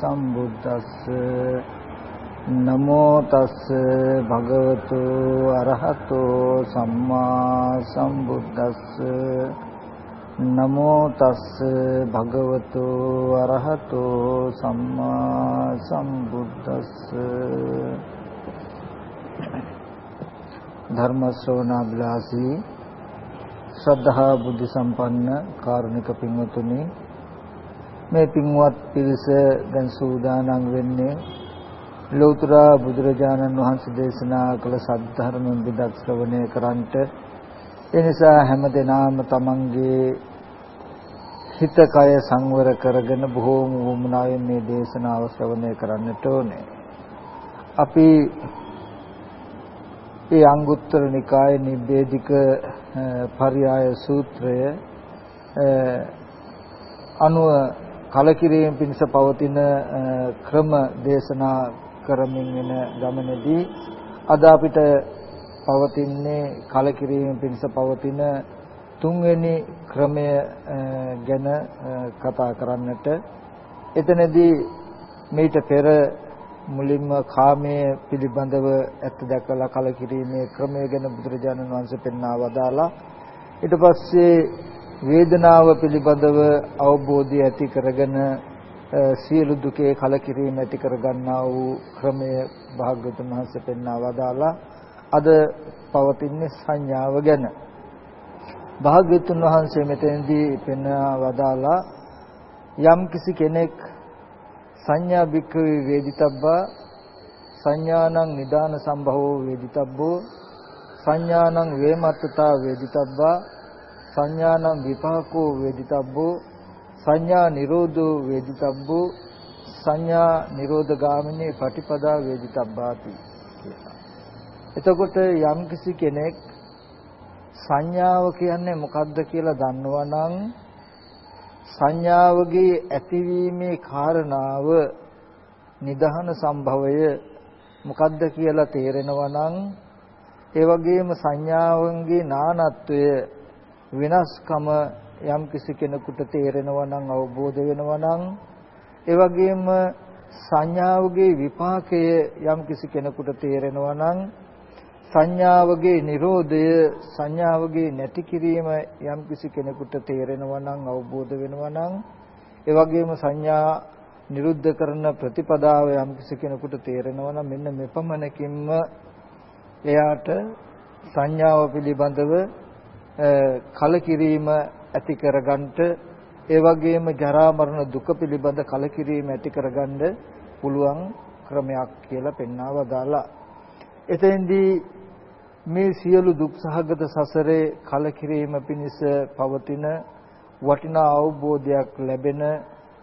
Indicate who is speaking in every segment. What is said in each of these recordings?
Speaker 1: සම්බුද්දස්ස නමෝ තස්ස භගවතු අරහතෝ සම්මා සම්බුද්දස්ස නමෝ තස්ස භගවතු අරහතෝ සම්මා සම්බුද්දස්ස ධර්ම ශ්‍රවණාබ්ලාසී ශ්‍රද්ධා බුද්ධ සම්පන්න කාරුණික පින්වතුනි මේ පින්වත් පිරිස දැන් සූදානම් වෙන්නේ ලෝතර බුදුරජාණන් වහන්සේ දේශනා කළ සද්ධර්ම විදක් ශ්‍රවණය කරන්ට ඒ නිසා හැම දිනාම තමන්ගේ හිත කය සංවර කරගෙන බොහෝම වුමනාවෙන් මේ දේශනාව ශ්‍රවණය කරන්නට ඕනේ. අපි ඒ අංගුත්තර නිකායේ නිබ්බේධික පරියාය සූත්‍රය අනුව කලකිරීම පිණිස පවතින ක්‍රම දේශනා කරමින් වෙන ගමනේදී අද අපිට පවතින්නේ කලකිරීම පිණිස පවතින තුන්වෙනි ක්‍රමය ගැන කතා කරන්නට. එතනදී මේට පෙර මුලින්ම කාමයේ පිළිබඳව ඇත්ත දැකලා කලකිරීමේ ක්‍රමය ගැන බුදුරජාණන් වහන්සේ පෙන්වා වදාලා ඊට පස්සේ වේදනාව පිළිබඳව අවබෝධය ඇති කරගෙන සියලු දුකේ කලකිරීම ඇති කරගන්නා වූ ක්‍රමය භාග්‍යවතුන් වහන්සේ පෙන්වා වදාලා අද පවතින්නේ සංඥාව ගැන. භාග්‍යවතුන් වහන්සේ මෙතෙන්දී පෙන්වා වදාලා යම් කිසි කෙනෙක් සංඥා භික්ඛවේ වේදිතබ්බා සංඥානං නිදාන සම්භවෝ වේදිතබ්බෝ සංඥානං වේමත්තතා වේදිතබ්බා සංඥානං විපාකෝ වේදිතබ්බෝ සංඥා නිරෝධෝ වේදිතබ්බෝ සංඥා නිරෝධ ගාමිනී පටිපදා වේදිතබ්බාති කියලා. එතකොට යම්කිසි කෙනෙක් සංඥාව කියන්නේ මොකක්ද කියලා දන්නවා නම් සංඥාවගේ ඇතිවීමේ කාරණාව නිදහන සම්භවය මොකද්ද කියලා තේරෙනවා නම් ඒ වගේම සංඥාවන්ගේ නානත්වය වෙනස්කම යම් කිසි කෙනෙකුට තේරෙනවා නම් අවබෝධ වෙනවා නම් ඒ වගේම සංඥාවගේ විපාකය යම් කිසි කෙනෙකුට තේරෙනවා නම් සංඥාවගේ Nirodhaය සංඥාවගේ නැති කිරීම යම් කිසි කෙනෙකුට තේරෙනවා නම් අවබෝධ වෙනවා නම් ඒ වගේම සංඥා නිරුද්ධ කරන ප්‍රතිපදාව යම් කිසි කෙනෙකුට තේරෙනවා නම් මෙන්න මෙපමණකින්ම එයාට සංඥාව පිළිබඳව කලකිරීම ඇති කරගන්නට ඒ වගේම ජරා මරණ දුක පිළිබඳ කලකිරීම ඇති කරගන්න පුළුවන් ක්‍රමයක් කියලා පෙන්වව දාලා එතෙන්දී මේ සියලු දුක් සහගත සසරේ කලකිරීම පිණිස පවතින වටිනා අවබෝධයක් ලැබෙන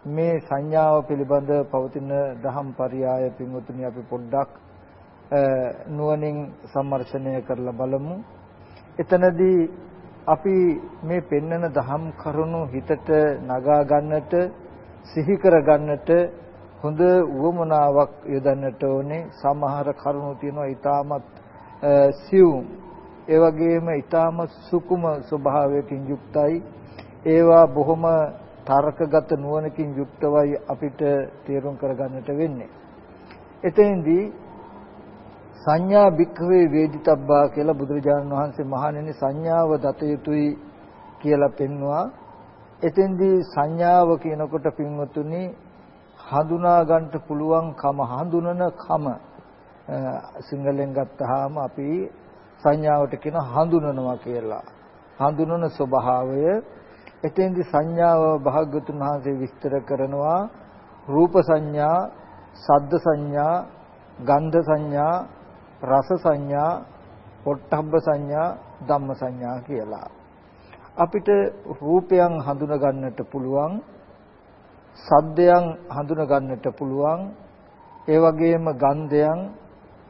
Speaker 1: මේ සංඥාව පිළිබඳ පවතින දහම් පරයය පින්වතුනි අපි පොඩ්ඩක් නුවණින් සම්මර්ෂණය කරලා බලමු. එතනදී අපි මේ පෙන්නන දහම් කරුණු හිතට නගා ගන්නට සිහි කර ගන්නට හොඳ උවමනාවක් යොදන්නට ඕනේ. සමහර කරුණු තියෙනවා ඊටමත් සියුම්. ඒ වගේම ඊටාම සුකුම ස්වභාවයකින් යුක්තයි. ඒවා බොහොම තර්කගත නුවණකින් යුක්තවයි අපිට තේරුම් කරගන්නට වෙන්නේ. එතෙන්දී සංඥා භික්ඛවේ වේදිතබ්බා කියලා බුදුරජාණන් වහන්සේ මහණෙනි සංඥාව දත යුතුයි කියලා පෙන්වුවා එතෙන්දී සංඥාව කියනකොට පින්වතුනි හඳුනා ගන්නට පුළුවන් කම හඳුනන කම සිංහලෙන් ගත්තාම අපි සංඥාවට කියන හඳුනනවා කියලා. හඳුනන ස්වභාවය. එතෙන්දි සංඥාව භාග්‍යතුන් වහන්සේ විස්තර කරනවා. රූප සංඥා, සද්ද සංඥා, ගන්ධ සංඥා, රස සංඥා, පොට්ටබ්බ සංඥා, ධම්ම සංඥා කියලා. අපිට රූපයන් හඳුන ගන්නට පුළුවන්, සද්දයන් හඳුන ගන්නට පුළුවන්, ඒ වගේම ගන්ධයන්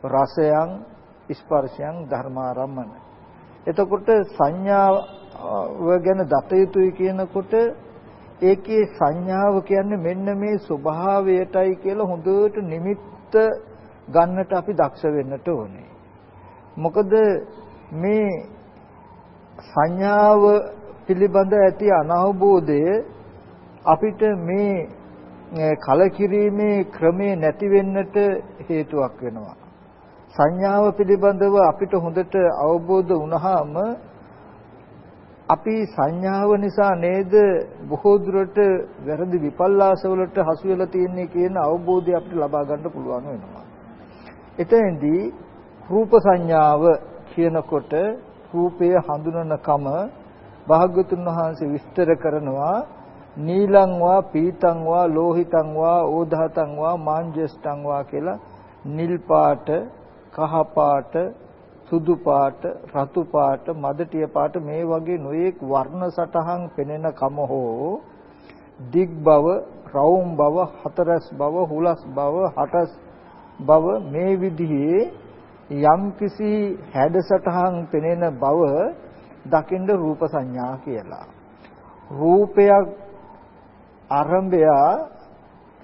Speaker 1: රසයන් ස්පර්ශයන් ධර්මාරම්මන. එතකොට සංඥාව ගැන දත යුතුයි කියනකොට ඒකේ සංඥාව කියන්නේ මෙන්න මේ ස්වභාවයටයි කියලා හොඳට නිමිත්ත ගන්නට අපි දක්ෂ වෙන්නට ඕනේ. මොකද මේ සංඥාව පිළිබඳ ඇති අනවබෝධය අපිට මේ කලකිරීමේ ක්‍රමේ නැති වෙන්නට හේතුවක් වෙනවා. සංඥාව පිළිබඳව අපිට හොඳට අවබෝධ වුණාම අපි සංඥාව නිසා නේද බොහෝ දුරට වැරදි විපල්ලාස වලට හසු වෙලා තියෙන්නේ කියන අවබෝධය අපිට ලබා ගන්න පුළුවන් වෙනවා. එතෙන්දී රූප සංඥාව කියනකොට රූපය හඳුනනකම භාග්‍යතුන් වහන්සේ විස්තර කරනවා නීලං වා පීතං වා ලෝහිතං වා ඕධාතං වා මාංජස්තං වා කියලා නිල් පාට කහ පාට සුදු පාට රතු පාට මදටිය පාට මේ වගේ නොයෙක් වර්ණ සටහන් පෙනෙන කම හෝ දිග් බව රවුම් බව හතරස් බව හුලස් බව හටස් බව මේ විදිහේ යම්කිසි හැඩසටහන් පෙනෙන බව දකින්න රූප සංඥා කියලා. රූපයක් ආරම්භය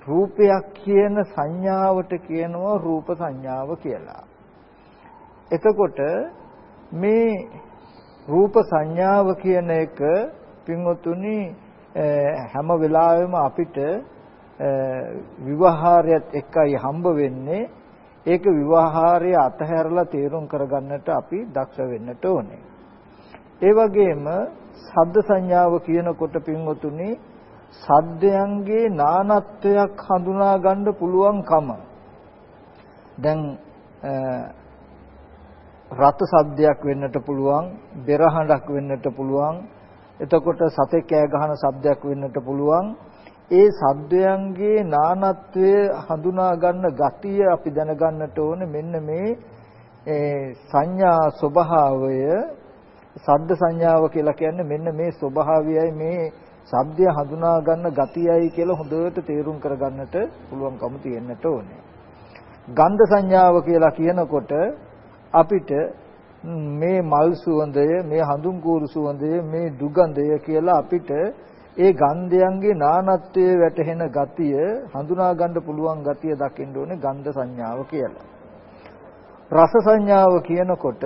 Speaker 1: රූපයක් කියන සංඥාවට කියනවා රූප සංඥාව කියලා. එතකොට මේ රූප සංඥාව කියන එක පින්වතුනි හැම වෙලාවෙම අපිට විවහාරයත් එක්කයි හම්බ වෙන්නේ. ඒක විවහාරය අතහැරලා තේරුම් කරගන්නට අපි දක්ෂ වෙන්නට ඕනේ. ඒ වගේම ශබ්ද සංඥාව කියනකොට පින්වතුනි සද්දයන්ගේ නානත්වයක් හඳුනා ගන්න පුළුවන්කම. දැන් රත් සද්දයක් වෙන්නට පුළුවන් බෙරහඬක් වෙන්නට පුළුවන්. එතකොට සතෙක් කෑ ගහන සද්දයක් වෙන්නට පුළුවන්. ඒ සද්දයන්ගේ නානත්වය හඳුනා ගන්න ගතිය අපි දැනගන්නට ඕනේ මෙන්න මේ සංඥා ස්වභාවය සද්ද සංඥාව කියලා කියන්නේ මෙන්න මේ ස්වභාවයයි මේ ශබ්දය හඳුනා ගන්න ගතියයි කියලා හොඳට තේරුම් කරගන්නට පුළුවන්කම තියෙන්නට ඕනේ. ගන්ධ සංඥාව කියලා කියනකොට අපිට මේ මල් සුවඳය, මේ හඳුන් කූරු සුවඳය, මේ දුගඳය කියලා අපිට ඒ ගන්ධයන්ගේ නානත්වයේ වැටහෙන ගතිය හඳුනා ගන්න පුළුවන් ගතිය දකින්න ඕනේ ගන්ධ සංඥාව කියලා. රස සංඥාව කියනකොට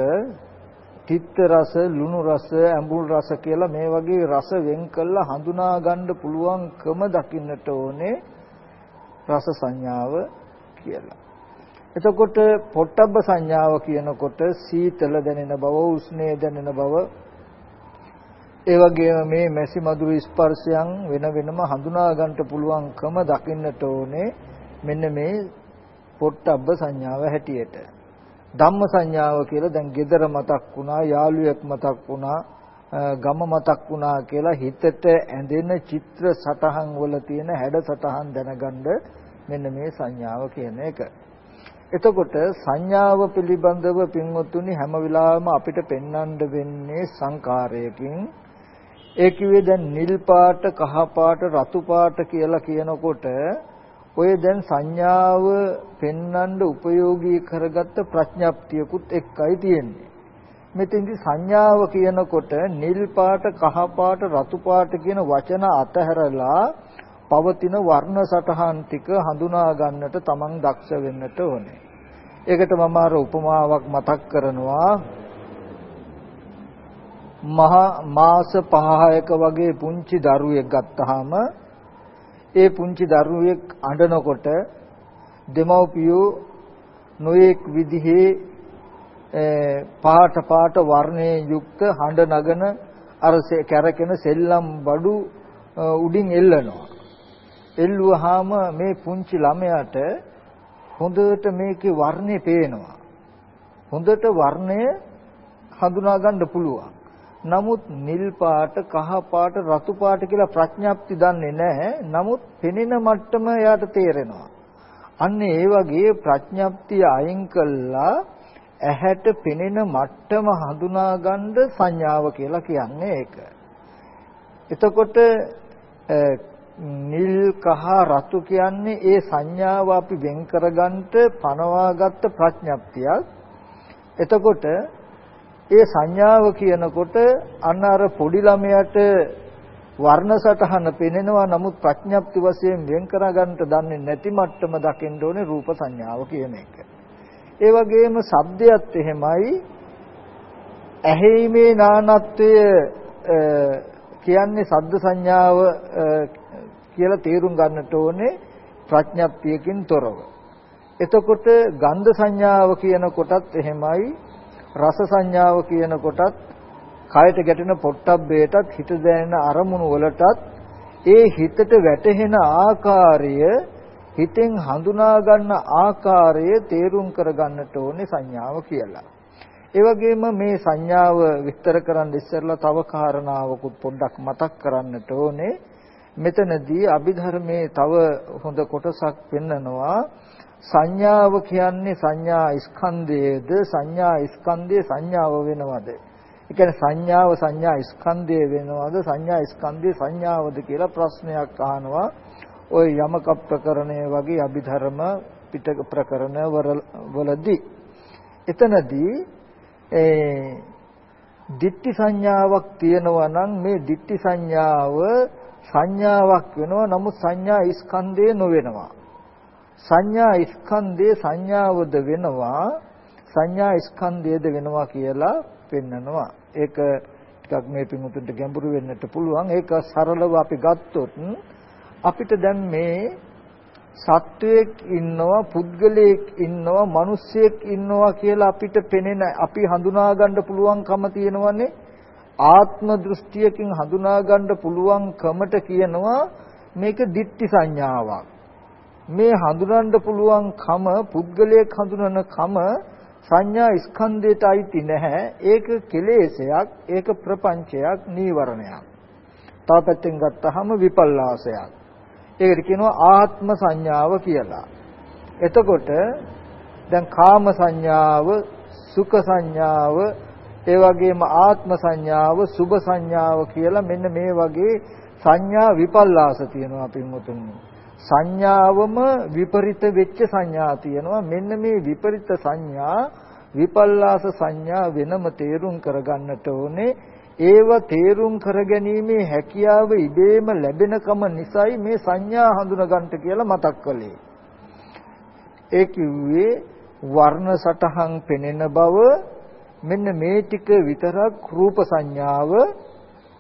Speaker 1: තිත්ත රස, ලුණු රස, ඇඹුල් රස කියලා මේ වගේ රස වෙන් කළා හඳුනා ගන්න පුළුවන්කම දකින්නට ඕනේ රස සංඥාව කියලා. එතකොට පොට්ටබ්බ සංඥාව කියනකොට සීතල දැනෙන බව, උෂ්ණය දැනෙන බව, ඒ වගේම මේ මැසි මధుර ස්පර්ශයන් වෙන වෙනම හඳුනා ගන්නට පුළුවන්කම දකින්නට ඕනේ මෙන්න මේ පොට්ටබ්බ සංඥාව හැටියට. ධම්ම සංඥාව කියලා දැන් gedara මතක් වුණා යාළුවෙක් මතක් වුණා ගම මතක් වුණා කියලා හිතට ඇඳෙන චිත්‍ර සටහන් වල තියෙන හැඩ සටහන් දැනගන්න මෙන්න මේ සංඥාව කියන එක. එතකොට සංඥාව පිළිබඳව පින්වත්තුනි හැම වෙලාවෙම අපිට පෙන්වන්න වෙන්නේ සංකාරයකින් ඒ කිව්වේ දැන් නිල් පාට කහ පාට රතු පාට කියලා කියනකොට ඔය දැන් සංඥාව පෙන්වන්න උපයෝගී කරගත්ත ප්‍රඥප්තියකුත් එක්කයි තියෙන්නේ. මෙතෙන්දි සංඥාව කියනකොට නිල් පාට, කහ පාට, රතු පාට කියන වචන අතහැරලා පවතින වර්ණ සටහන් ටික හඳුනා ගන්නට තමන් දක්ෂ වෙන්නට ඕනේ. ඒකට මම අර උපමාවක් මතක් කරනවා. මහා මාස 5ක වගේ පුංචි දරුවෙක් ගත්තාම ඒ පුංචි දරුවෙක් අඬනකොට දෙමව්පියෝ නොඑක් විදිහේ පාට පාට වර්ණයේ යුක්ත හඬ නගන අර කැරකෙන සෙල්ලම් බඩු උඩින් එල්ලනවා. එල්ලුවාම මේ පුංචි ළමයාට හොඳට මේකේ වර්ණේ පේනවා. හොඳට වර්ණය හඳුනා ගන්න පුළුවන්. නමුත් නිල් පාට, කහ පාට, රතු පාට කියලා ප්‍රඥාප්ති දන්නේ නැහැ. නමුත් පෙනෙන මට්ටම එයාට තේරෙනවා. අන්න ඒ වගේ ප්‍රඥාප්තිය අයින් කළා ඇහැට පෙනෙන මට්ටම හඳුනා ගන්න සංඥාව කියලා කියන්නේ ඒක. එතකොට නිල් කහ රතු කියන්නේ ඒ සංඥාව අපි වෙන් කරගන්නට පනවාගත්ත ප්‍රඥප්තියක්. එතකොට ඒ සංඥාව කියනකොට අන්න අර පොඩි ළමයාට වර්ණ සටහන පෙනෙනවා නමුත් ප්‍රඥප්ති වශයෙන් වෙන් කරගන්නට දන්නේ නැති මට්ටම දකින්න ඕනේ රූප සංඥාව කියන එක. ඒ වගේම ශබ්දයත් එහෙමයි ඇහිීමේ නානත්වය කියන්නේ සද්ද සංඥාව කියලා තේරුම් ගන්නට ඕනේ ප්‍රඥප්තියකින් තොරව. එතකොට ගන්ධ සංඥාව කියන කොටත් එහෙමයි රස සංඥාව කියන කොටත් කයට ගැටෙන පොට්ටබ්බේටත් හිත දැනෙන අරමුණු වලටත් ඒ හිතට වැටහෙන ආකාරය හිතෙන් හඳුනා ගන්න ආකාරය තේරුම් කර ගන්නට ඕනේ සංඥාව කියලා. ඒ වගේම මේ සංඥාව විස්තර කරන්න ඉස්සෙල්ලා තව කාරණාවකුත් පොඩ්ඩක් මතක් කරන්නට ඕනේ. මෙතනදී අභිධර්මයේ තව හොඳ කොටසක් පෙන්නනවා සංඥාව කියන්නේ සංඥා ස්කන්ධයේද සංඥා ස්කන්ධයේ සංඥාව වෙනවද? ඒ කියන්නේ සංඥාව සංඥා ස්කන්ධය වෙනවද සංඥා ස්කන්ධයේ සංඥාවද කියලා ප්‍රශ්නයක් අහනවා. ওই යමක ප්‍රකරණය වගේ අභිධර්ම පිටක ප්‍රකරණ වලදී එතනදී ඒ දිට්ටි සංඥාවක් තියෙනවා නම් මේ දිට්ටි සංඥාව සංඥාවක් වෙනවා නමුත් සංඥා ස්කන්ධය නොවෙනවා සංඥා ස්කන්ධේ සංඥාවද වෙනවා සංඥා ස්කන්ධයද වෙනවා කියලා පෙන්නනවා. ඒක ටිකක් මේ පිමුතුන්ට ගැඹුරු වෙන්නට පුළුවන්. ඒක සරලව අපි ගත්තොත් අපිට දැන් මේ සත්වයක් ඉන්නවා පුද්ගලයෙක් ඉන්නවා මිනිස්සෙක් ඉන්නවා කියලා අපිට පෙනෙන අපි හඳුනා ගන්න පුළුවන්කම තියෙනවනේ. ආත්ම දෘෂ්ටියකින් හඳුනා ගන්න පුළුවන්කමට කියනවා මේක දිට්ටි සංඥාවක්. මේ හඳුනන්න පුළුවන්කම පුද්ගලයෙක් හඳුනන කම සංඥා ස්කන්ධයට අයිති නැහැ ඒක කෙලෙසයක් ඒක ප්‍රපංචයක් නීවරණයක් තව පැත්තෙන් ගත්තහම විපල්ලාසයක් ඒකට කියනවා ආත්ම සංඥාව කියලා. එතකොට දැන් කාම සංඥාව, සුඛ සංඥාව, ඒ වගේම ආත්ම සංඥාව, සුභ සංඥාව කියලා මෙන්න මේ වගේ සංඥා විපල්ලාස තියෙනවා පින්වතුනි. සංඥාවම විපරිත වෙච්ච සංඥා තියෙනවා. මෙන්න මේ විපරිත සංඥා විපල්ලාස සංඥා වෙනම තේරුම් කරගන්නට ඕනේ. ඒව තේරුම් කරගැනීමේ හැකියාව ඉබේම ලැබෙනකම නිසායි මේ සංඥා හඳුනගන්නට කියලා මතක් කළේ. ඒ කිව්වේ වර්ණ සටහන් පෙනෙන බව මෙන්න මේ ටික විතරක් රූප සංඥාව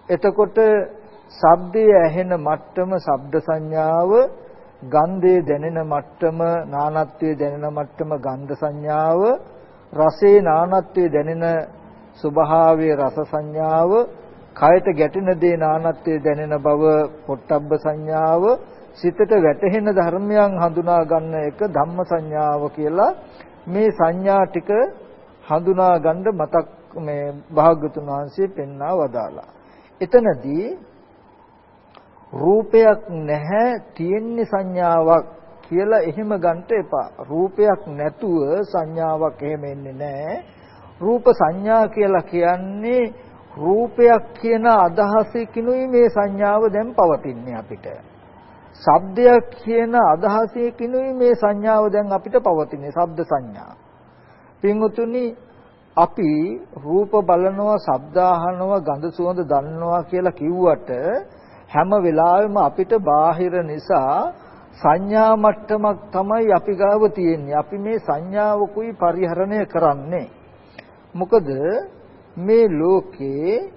Speaker 1: එතකොට ශබ්දයේ ඇහෙන මට්ටම ශබ්ද සංඥාව ගන්ධයේ දැනෙන මට්ටම නානත්වයේ දැනෙන මට්ටම ගන්ධ සංඥාව රසේ නානත්වයේ දැනෙන ස්වභාවයේ රස සංඥාව කයට ගැටෙන දේ නානත්වයේ දැනෙන බව පොට්ටබ්බ සංඥාව සිතට වැටහෙන ධර්මයන් හඳුනා ගන්න එක ධම්ම සංඥාව කියලා මේ සංඥා ටික හඳුනා ගන්න මතක් මේ භාග්‍යතුන් වහන්සේ පෙන්වා වදාලා. එතනදී රූපයක් නැහැ තියෙන්නේ සංඥාවක් කියලා එහෙම ගන්න එපා. රූපයක් නැතුව සංඥාවක් එහෙම එන්නේ නැහැ. රූප සංඥා කියලා කියන්නේ රූපයක් කියන අදහසකිනුයි මේ සංඥාව දැන් පවතින්නේ අපිට. ශබ්දයක් කියන අදහසකිනුයි මේ සංඥාව දැන් අපිට පවතින්නේ ශබ්ද සංඥා. පින්වතුනි අපි රූප බලනවා, ශබ්ද අහනවා, ගඳ සුවඳ දන්නවා කියලා කිව්වට හැම වෙලාවෙම අපිට බාහිර නිසා සංඥා මට්ටමක් තමයි අපි ගාව තියෙන්නේ. අපි මේ සංඥාවකුයි පරිහරණය කරන්නේ. මොකද මේ ලෝකේ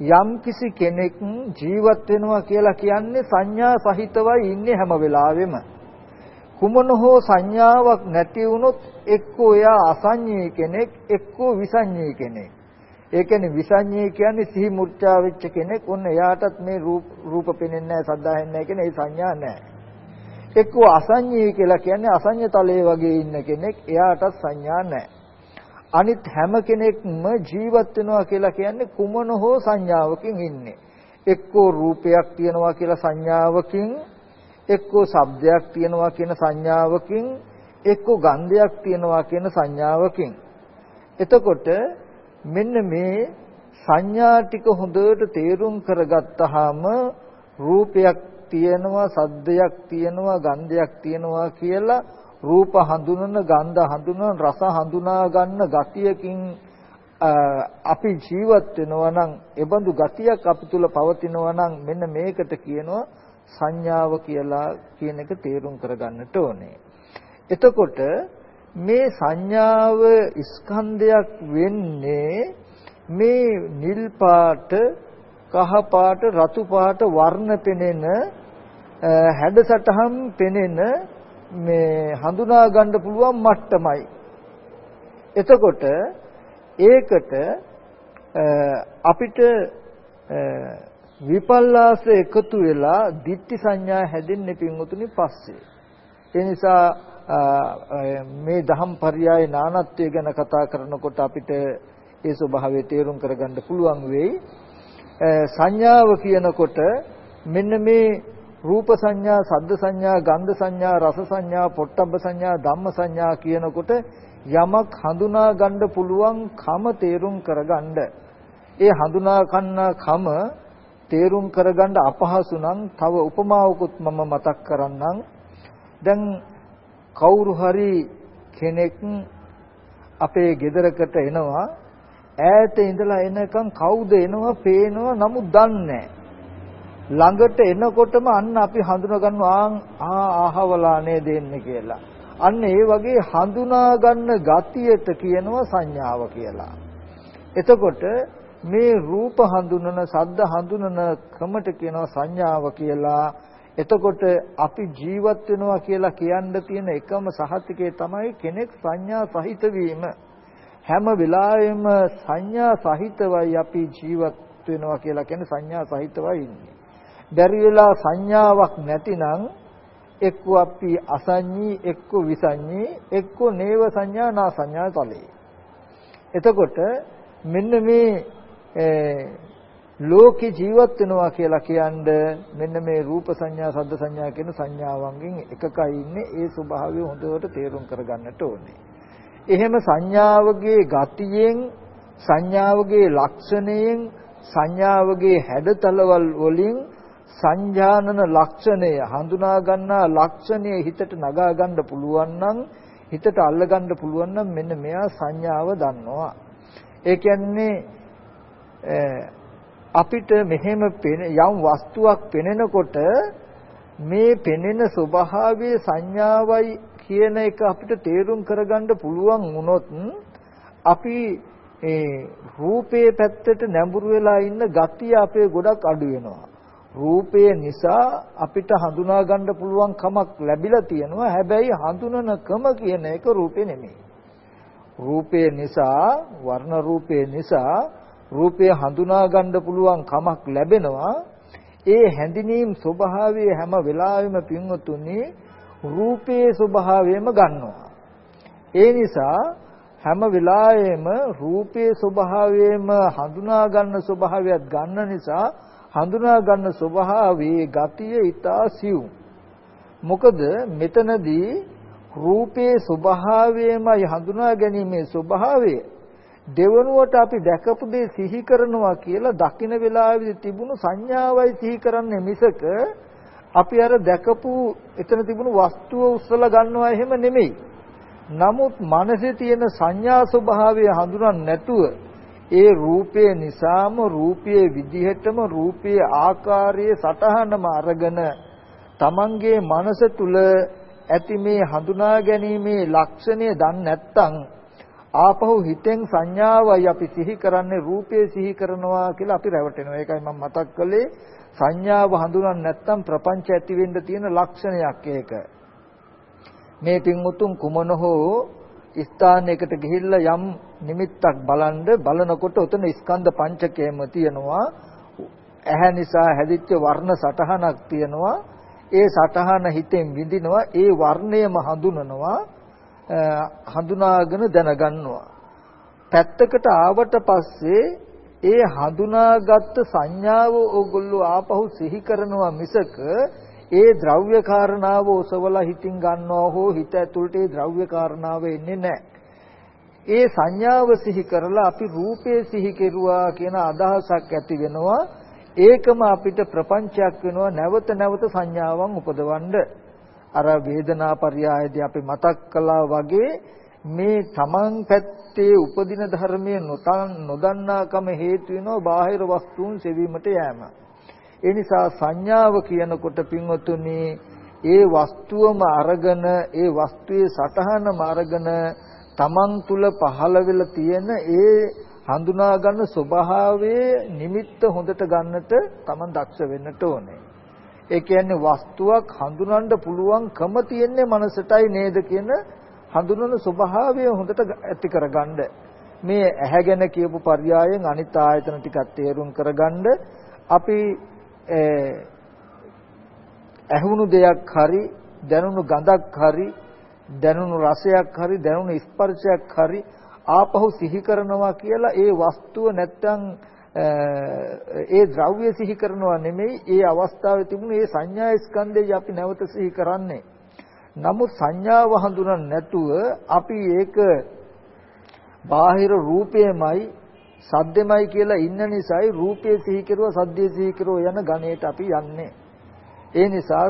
Speaker 1: යම් කිසි කෙනෙක් ජීවත් වෙනවා කියලා කියන්නේ සංඥා සහිතවයි ඉන්නේ හැම වෙලාවෙම. කුමන හෝ සංඥාවක් නැති වුණොත් එක්කෝ එයා අසංඤේ කෙනෙක් එක්කෝ විසංඤේ කෙනෙක්. ඒ කියන්නේ විසංඤේ කියන්නේ සිහි මුර්චා වෙච්ච කෙනෙක්. ඔන්න එයාටත් මේ රූප රූප පෙනෙන්නේ නැහැ, සද්දාහෙන්නේ නැහැ කියන ඒ සංඥා නැහැ. එක්කෝ අසංඤේ කියලා කියන්නේ අසංඤ තලයේ වගේ ඉන්න කෙනෙක්. එයාටත් සංඥා නැහැ. අනිත් හැම කෙනෙක්ම ජීවත් වෙනවා කියලා කියන්නේ කුමන හෝ සංඥාවකින් ඉන්නේ. එක්කෝ රූපයක් තියනවා කියලා සංඥාවකින්, එක්කෝ ශබ්දයක් තියනවා කියන සංඥාවකින්, එක්කෝ ගන්ධයක් තියනවා කියන සංඥාවකින්. එතකොට මෙන්න මේ සංඥා ටික හොඳට තේරුම් කරගත්තාම රූපයක් තියෙනවා, සද්දයක් තියෙනවා, ගන්ධයක් තියෙනවා කියලා රූප හඳුනන ගන්ධ හඳුනන රස හඳුනා ගන්න ගතියකින් අපි ජීවත් වෙනවා නම් ඒබඳු ගතියක් අප තුල පවතිනවා නම් මෙන්න මේකට කියනවා සංඥාව කියලා කියන එක තේරුම් කරගන්නට ඕනේ. එතකොට මේ සංඥාව ස්කන්ධයක් වෙන්නේ මේ නිල් පාට කහ පාට රතු පාට වර්ණ පෙනෙන හැඩසටහන් පෙනෙන මේ හඳුනා ගන්න පුළුවන් මට්ටමයි. එතකොට ඒකට අපිට විපල්ලාස එකතු වෙලා ditthi සංඥා හැදෙන්නේ පින්වතුනි පස්සේ. ඒ නිසා මේ දහම් පරයය නානත්වය ගැන කතා කරනකොට අපිට ඒ ස්වභාවය තේරුම් කරගන්න පුළුවන් වෙයි. සංඥාව කියනකොට මෙන්න මේ රූප සංඥා, සද්ද සංඥා, ගන්ධ සංඥා, රස සංඥා, පොට්ටබ්බ සංඥා, ධම්ම සංඥා කියනකොට යමක් හඳුනා ගන්න පුළුවන් කම තේරුම් කරගන්න. ඒ හඳුනා ගන්න කම තේරුම් කරගන්න අපහසු නම් තව උපමාවකුත් මම මතක් කරන්නම්. දැන් කවුරු හරි කෙනෙක් අපේ ගෙදරකට එනවා ඈත ඉඳලා එනකන් කවුද එනවා පේනවා නමුත් දන්නේ ළඟට එනකොටම අන්න අපි හඳුනා ගන්නවා ආ ආහවලා නේද එන්නේ කියලා. අන්න ඒ වගේ හඳුනා ගන්න ගතියට කියනවා සංඥාව කියලා. එතකොට මේ රූප හඳුනන, සද්ද හඳුනන ක්‍රමට කියනවා සංඥාව කියලා. එතකොට අපි ජීවත් වෙනවා කියලා කියන්න තියෙන එකම සහතිකේ තමයි කෙනෙක් සංඥා සහිත වීම. හැම වෙලාවෙම සංඥා සහිතවයි අපි ජීවත් වෙනවා කියලා කියන්නේ සංඥා සහිතවයි ඉන්නේ. බැරි වෙලා සංඥාවක් නැතිනම් එක්ක අපි අසඤ්ඤී එක්ක විසඤ්ඤී එක්ක නේව සංඥා නා සංඥා තලේ. එතකොට මෙන්න මේ ලෝකේ ජීවත් වෙනවා කියලා කියන්නේ මෙන්න මේ රූප සංඥා සද්ද සංඥා කියන සංඥාවන්ගෙන් එකකයි ඉන්නේ ඒ ස්වභාවය හොඳට තේරුම් කරගන්නට ඕනේ. එහෙම සංඥාවගේ ගතියෙන් සංඥාවගේ ලක්ෂණයෙන් සංඥාවගේ හැඩතලවල් වලින් සංජානන ලක්ෂණය හඳුනා ගන්නා ලක්ෂණය හිතට නගා ගන්න පුළුවන් නම් හිතට අල්ල ගන්න පුළුවන් නම් මෙන්න මෙයා සංඥාව දන්නවා. ඒ කියන්නේ අපිට මෙහෙම යම් වස්තුවක් පෙනෙනකොට මේ පෙනෙන ස්වභාවයේ සංඥාවයි කියන එක අපිට තේරුම් කරගන්න පුළුවන් වුණොත් අපි ඒ රූපේ පැත්තට නැඹුරු වෙලා ඉන්න ගතිය අපේ ගොඩක් අඩු වෙනවා. රූපය නිසා අපිට හඳුනා ගන්න පුළුවන් කමක් ලැබිලා තියෙනවා. හැබැයි හඳුනන ක්‍රම කියන එක රූපේ නෙමෙයි. රූපය නිසා වර්ණ රූපය නිසා රූපය හඳුනා ගන්න පුළුවන් කමක් ලැබෙනවා. ඒ හැඳිනීම් ස්වභාවය හැම වෙලාවෙම පින්වතුනි රූපයේ ස්වභාවයම ගන්නවා. ඒ නිසා හැම වෙලාවෙම රූපයේ ස්වභාවයෙන්ම හඳුනා ගන්න ස්වභාවයක් ගන්න නිසා හඳුනා ගන්න ස්වභාවයේ ගතිය ඊතා සිව් මොකද මෙතනදී රූපයේ ස්වභාවයමයි හඳුනා ගැනීමේ ස්වභාවය. දෙවනුවට අපි දැකපු දේ සිහි කරනවා කියලා දකින වෙලාවේදී තිබුණු සංඥාවයි සිහි කරන්නේ මිසක අපි අර දැකපු එතන තිබුණු වස්තුව උස්සලා ගන්නවා එහෙම නෙමෙයි. නමුත් මනසේ තියෙන සංඥා ස්වභාවය හඳුනන්නේ නැතුව ඒ රූපය නිසාම රූපයේ විදිහටම රූපයේ ආකාරයේ සටහනම අරගෙන තමන්ගේ මනස තුල ඇති මේ හඳුනා ගැනීමේ ලක්ෂණය දන්නේ නැත්නම් ආපහු හිතෙන් සංඥාවයි අපි සිහි කරන්නේ රූපේ සිහි කරනවා කියලා අපි රැවටෙනවා. ඒකයි මම මතක් කළේ සංඥාව හඳුනන්නේ නැත්නම් ප්‍රපංච ඇති වෙන්න තියෙන ලක්ෂණයක් ඒක. මේ පින්මුතුන් කුමන හෝ ස්ථානයකට ගිහිල්ලා යම් නිමිත්තක් බලන්ද බලනකොට උතන ස්කන්ධ පංචකයම තියෙනවා. ඇහැ නිසා හැදිච්ච වර්ණ සටහනක් තියෙනවා. ඒ සටහන හිතෙන් විඳිනවා. ඒ වර්ණයම හඳුනනවා. හඳුනාගෙන දැනගන්නවා. පැත්තකට ආවට පස්සේ ඒ හඳුනාගත් සංඥාව ඕගොල්ලෝ ආපහු සිහි කරනවා මිසක ඒ ද්‍රව්‍ය කාරණාව ඔසවලා හිතින් ගන්නවා හෝ හිත ඇතුළට ඒ ද්‍රව්‍ය කාරණාව එන්නේ නැහැ. ඒ සංඥාව සිහි කරලා අපි රූපේ සිහි කෙරුවා කියන අදහසක් ඇති වෙනවා. ඒකම අපිට ප්‍රපංචයක් වෙනවා නැවත නැවත සංඥාවන් උපදවන්න. අර වේදනා පරයයදී අපි මතක් කළා වගේ මේ තමන් පැත්තේ උපදින ධර්මයේ නොතන් නොදන්නාකම හේතු වෙනවා බාහිර වස්තුන් සෙවීමට යෑම. ඒ නිසා සංඥාව කියනකොට පින්වතුනි ඒ වස්තුවම අරගෙන ඒ වස්තුවේ සටහනම අරගෙන තමන් තුල පහළ වෙලා තියෙන ඒ හඳුනා ගන්න ස්වභාවයේ නිමිත්ත හොඳට ගන්නට තමන් දක්ෂ වෙන්නට ඕනේ. ඒ කියන්නේ වස්තුවක් හඳුනන්න පුළුවන්කම තියෙන්නේ මනසටයි නේද කියන හඳුනන ස්වභාවය හොඳට ඇති කරගන්න. මේ ඇහැ ගැන කියපු පర్యాయයෙන් අනිත් ආයතන ටිකක් තේරුම් කරගන්න අපි ඇහුණු දෙයක් හරි දැනුණු ගඳක් හරි දැනුණු රසයක් හරි දැනුණු ස්පර්ශයක් හරි ආපහු සිහි කරනවා කියලා ඒ වස්තුව නැත්තම් ඒ ද්‍රව්‍ය සිහි කරනවා නෙමෙයි ඒ අවස්ථාවේ තිබුණු ඒ සංඥා ස්කන්ධය අපි නැවත සිහි කරන්නේ. නමුත් සංඥාව හඳුනන්නේ නැතුව අපි ඒක බාහිර රූපයමයි සද්දෙමයි කියලා ඉන්න නිසායි රූපේ සිහි කෙරුවා සද්දේ සිහි කෙරුවා යන ගණේට අපි යන්නේ. ඒ නිසා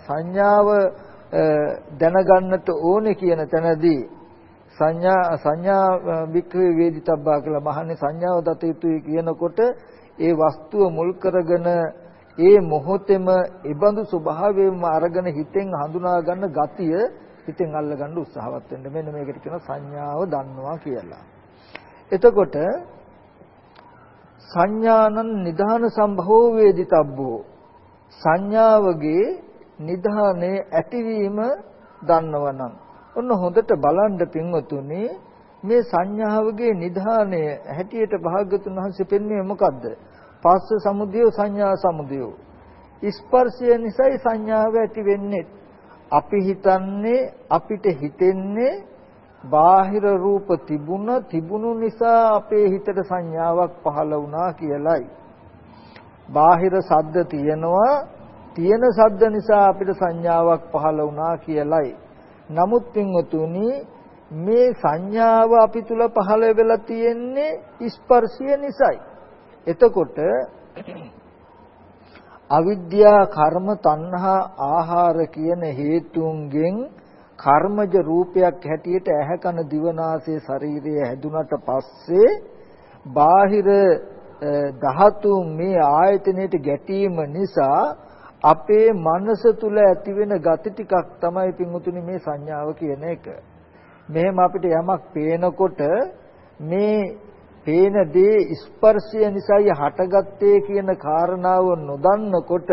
Speaker 1: සංඥාව දැනගන්නට ඕනේ කියන තැනදී සංඥා සංඥා වික්‍රේ වේදිතබ්බා කියලා මහන්නේ සංඥාව දත යුතුයි කියනකොට ඒ වස්තුව මුල් කරගෙන ඒ මොහොතෙම ඉබඳු ස්වභාවයෙන්ම අරගෙන හිතෙන් හඳුනා ගන්න ගතිය හිතෙන් අල්ල ගන්න උත්සාහවත් වෙන්න මෙන්න මේකට කියන සංඥාව දන්නවා කියලා. එතකොට සංඥානං නිධාන සම්භවෝ වේදිතබ්බෝ සංඥාවගේ නිධානයේ ඇතිවීම දන්නවනම් ඔන්න හොඳට බලන්න පින්වතුනි මේ සංඥාවගේ නිධානය හැටියට භාග්‍යතුන් වහන්සේ පෙන්වන්නේ මොකද්ද? පස්ස සමුදය සංඥා සමුදය. ස්පර්ශය නිසායි සංඥාව ඇති වෙන්නේ. අපි හිතන්නේ අපිට හිතෙන්නේ බාහිර රූප තිබුණ තිබුණු නිසා අපේ හිතට සංඥාවක් පහළ වුණා කියලයි. බාහිර සද්ද තියෙනවා තියෙන සද්ද නිසා අපිට සංඥාවක් පහළ වුණා කියලයි. නමුත් පින්වතුනි මේ සංඥාව අපි තුල පහළ වෙලා තියෙන්නේ ස්පර්ශය නිසායි. එතකොට අවිද්‍යා කර්ම තණ්හා ආහාර කියන හේතුන්ගෙන් කර්මජ රූපයක් හැටියට ඇහැ කන දිවනාසය ශරීරය හැදුනට පස්සේ බාහිර ධාතු මේ ආයතනයට ගැටීම නිසා අපේ මනස තුල ඇතිවෙන ගති ටිකක් තමයි පින්වතුනි මේ සංඥාව කියන එක. මෙහෙම අපිට යමක් පේනකොට මේ පේන දේ ස්පර්ශය නිසායි හටගත්තේ කියන කාරණාව නොදන්නකොට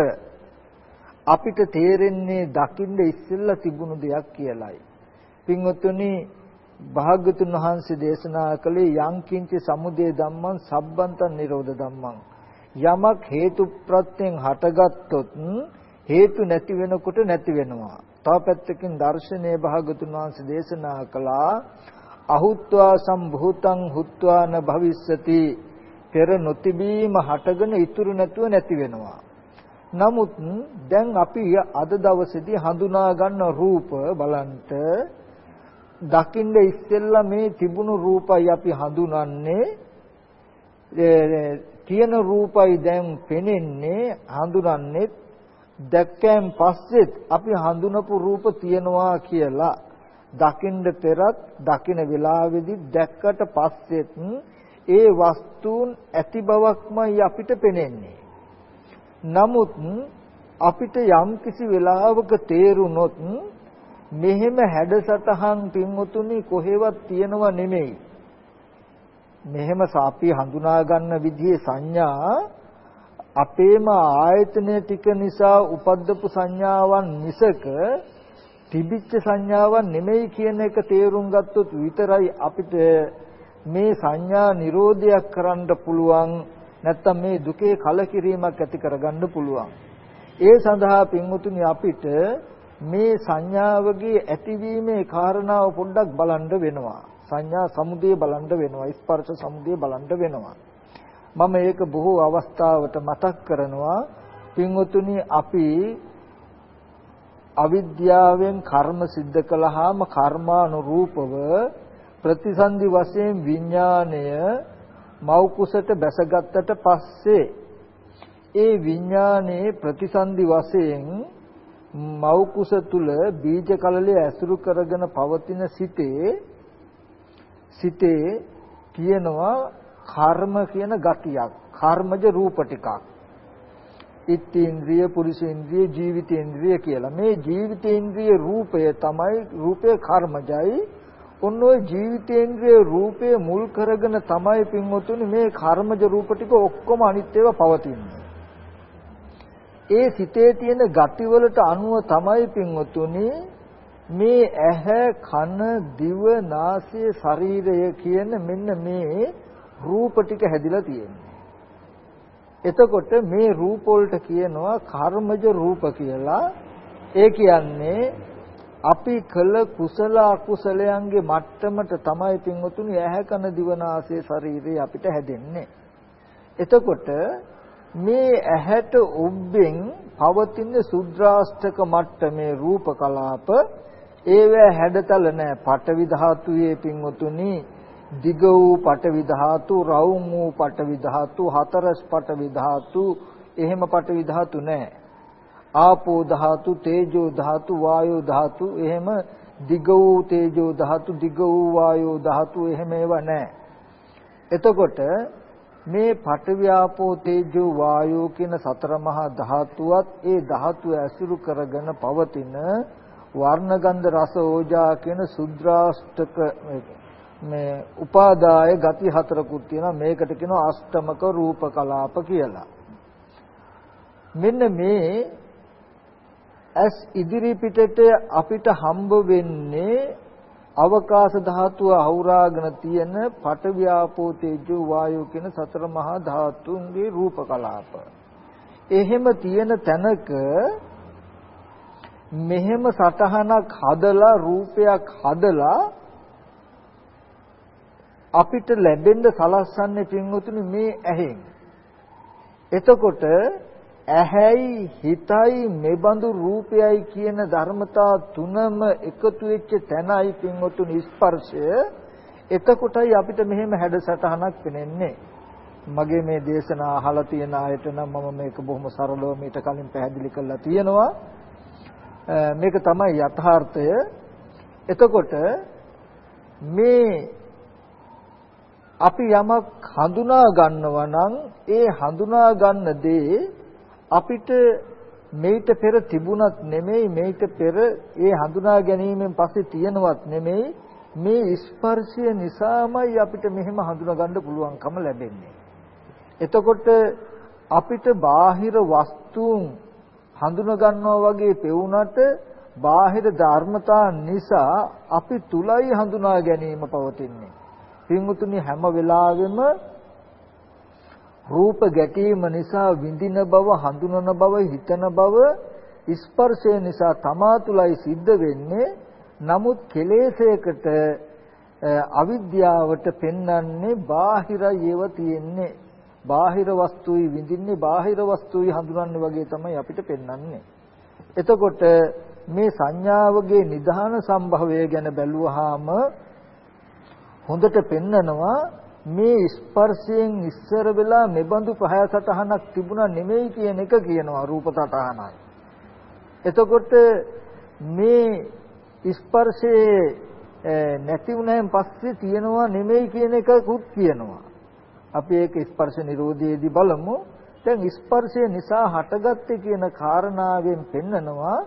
Speaker 1: අපිට තේරෙන්නේ දකින්න ඉස්සෙල්ලා තිබුණු දෙයක් කියලයි. පින්වතුනි භාග්‍යතුන් වහන්සේ දේශනා කළේ යංකින්ච සමුදය ධම්මං සබ්බන්තං නිරෝධ ධම්මං යමක් හේතු ප්‍රත්‍යයෙන් හටගත්තොත් හේතු නැති වෙනකොට නැති වෙනවා. තව පැත්තකින් දර්ශනීය භාගතුන් වහන්සේ දේශනා කළා අහුත්වා සම්භූතං හුත්වා න භවිස්සති පෙර නොතිබීම හටගෙන ඉතුරු නැතුව නැති වෙනවා. නමුත් දැන් අපි අද දවසේදී හඳුනා ගන්න රූප බලන්ට දකින්න ඉස්සෙල්ලා මේ තිබුණු රූපයි අපි හඳුනන්නේ තියෙන රූපයි දැන් පෙනෙන්නේ හඳුනන්නේ දැක්කයන් පස්සෙත් අපි හඳුනපු රූප තියනවා කියලා දකින්න පෙරත් දකින වෙලාවේදී දැක්කට පස්සෙත් ඒ වස්තුන් ඇති බවක්මයි අපිට පෙනෙන්නේ. නමුත් අපිට යම් කිසි වෙලාවක තේරුනොත් මෙහෙම හැඩසටහන් පින්වතුනි කොහෙවත් තියනව නෙමෙයි. මෙහෙම සාපි හඳුනා ගන්න විදිහේ සංඥා අපේම ආයතනය ටික නිසා උපද්දපු සංඥාවන් මිසක තිබිච්ච සංඥාවන් නෙමෙයි කියන එක තේරුම් ගත්තොත් විතරයි අපිට මේ සංඥා නිරෝධයක් කරන්න පුළුවන් නැත්තම් මේ දුකේ කලකිරීමක් ඇති කරගන්න පුළුවන්. ඒ සඳහා පින්වතුනි අපිට මේ සංඥාවගේ ඇතිවීමේ කාරණාව පොඩ්ඩක් බලන්න වෙනවා. සංඥා සමුදේ බලන්න වෙනවා ස්පර්ශ සමුදේ බලන්න වෙනවා. මම ඒක බොහෝ අවස්ථාවට මතක් කරනවා. පින්වතුනි අපි අවිද්‍යාවෙන් කර්ම සිද්ධ කළාම කර්මානුරූපව ප්‍රතිසන්දි වශයෙන් විඥාණය මෞකුසට බැසගත්තට පස්සේ ඒ විඥානයේ ප්‍රතිසන්දි වශයෙන් මෞකුස තුල බීජ කලලයේ ඇසුරු කරගෙන පවතින සිතේ සිතේ තියෙනවා කර්ම කියන ගතියක් කර්මජ රූප ටිකක් ඉත්තේන්ද්‍රිය පුරුෂේන්ද්‍රිය ජීවිතේන්ද්‍රිය කියලා මේ ජීවිතේන්ද්‍රිය රූපය තමයි රූපය කර්මජයි ඔන්න ඔය ජීවිතේන්ද්‍රයේ රූපය මුල් කරගෙන තමයි පින්වතුනි මේ කර්මජ රූප ටික ඔක්කොම අනිත් ඒවා පවතින්නේ. ඒ සිතේ තියෙන ගතිවලට අනුව තමයි පින්වතුනි මේ ඇහැ කන දිව නාසය ශරීරය කියන මෙන්න මේ රූප ටික හැදිලා තියෙන්නේ. එතකොට මේ රූප වලට කියනවා කර්මජ රූප කියලා. ඒ කියන්නේ අපි කළ කුසල අකුසලයන්ගේ මට්ටමට තමයි පින්වතුනි ඇහැ කන දිවනාසය ශරීරය අපිට හැදෙන්නේ. එතකොට මේ ඇහැට උබ්බෙන් පවතින සුද්‍රාෂ්ටක මට්ටමේ රූප කලාප ඒව හැඩතල නැහැ. පටවි ධාතුයේ පින්වතුනි දිග වූ පටවි ධාතු, රවුම් වූ පටවි ධාතු, හතරස් පටවි ධාතු, එහෙම පටවි ධාතු නැහැ. ආපෝ ධාතු, තේජෝ ධාතු, වායෝ ධාතු එහෙම දිග වූ තේජෝ ධාතු, දිග වූ වායෝ ධාතු එහෙම ඒවා නැහැ. එතකොට මේ පඨවි ආපෝ තේජෝ වායෝ කියන සතර මහා ධාතුවත් ඒ ධාතුව ඇසුරු කරගෙන පවතින වර්ණ ගන්ධ රස ඕජා කියන සුද්‍රාෂ්ටක මේ උපාදාය ගති හතරකුත් තියෙනවා මේකට කියනවා අෂ්ටමක රූප කලාප කියලා. මෙන්න මේ ඇස් ඉදිරි පිටට අපිට හම්බ වෙන්නේ අවකාශ ධාතුව අවුරාගෙන තියෙන පඨවි ආපෝ තේජෝ වායෝ කියන සතර මහා ධාතුන්ගේ රූප කලාප. එහෙම තියෙන තැනක මෙහෙම සටහනක් හදලා රූපයක් හදලා අපිට ලැබෙන්න සලස්සන්නේ පින්වතුනි මේ ඇහෙන්. එතකොට ඇහැයි හිතයි මෙබඳු රූපයයි කියන ධර්මතා තුනම එකතු වෙච්ච තැනයි පින්වතුනි ස්පර්ශය. එතකොටයි අපිට මෙහෙම හැඩසටහනක් පෙනෙන්නේ. මගේ මේ දේශනා අහලා තියෙන අයට නම් මම මේක බොහොම සරලව මීට කලින් පැහැදිලි කරලා තියෙනවා. මේක තමයි යථාර්ථය එතකොට මේ අපි යමක් හඳුනා ගන්නවා නම් ඒ හඳුනා ගන්න දේ අපිට මේිට පෙර තිබුණත් නෙමෙයි මේිට පෙර ඒ හඳුනා ගැනීමෙන් පස්සේ තියෙනවත් නෙමෙයි මේ ස්පර්ශය නිසාමයි අපිට මෙහෙම හඳුනා ගන්න පුළුවන්කම ලැබෙන්නේ. එතකොට අපිට බාහිර වස්තුන් හඳුනා ගන්නවා වගේ පෙවුනට බාහිර ධර්මතා නිසා අපි තුලයි හඳුනා ගැනීම පවතින්නේ. පින්වුතුනි හැම වෙලාවෙම රූප ගැටීම නිසා විඳින බව හඳුනන බව හිතන බව ස්පර්ශය නිසා තමා තුලයි සිද්ධ වෙන්නේ නමුත් කෙලෙසයකට අවිද්‍යාවට පෙන්වන්නේ බාහිරයි ඒව තියෙන්නේ බාහිර වස්තුයි විඳින්නේ බාහිර වස්තුයි හඳුනන්නේ වගේ තමයි අපිට පෙන්වන්නේ එතකොට මේ සංඥාවගේ නිධාන සම්භවය ගැන බැලුවාම හොඳට පෙන්නනවා මේ ස්පර්ශයෙන් ඉස්සර වෙලා මෙබඳු පහය සටහනක් තිබුණා නෙමෙයි කියන එක කියනවා රූප සටහනයි. එතකොට මේ ස්පර්ශයේ නැති වුණාන් පස්සේ තියෙනවා නෙමෙයි කියන එකකුත් කියනවා. අපි ඒක ස්පර්ශ නිරෝධයේදී බලමු. දැන් ස්පර්ශය නිසා හටගත්තේ කියන කාරණාවෙන් පෙන්නනවා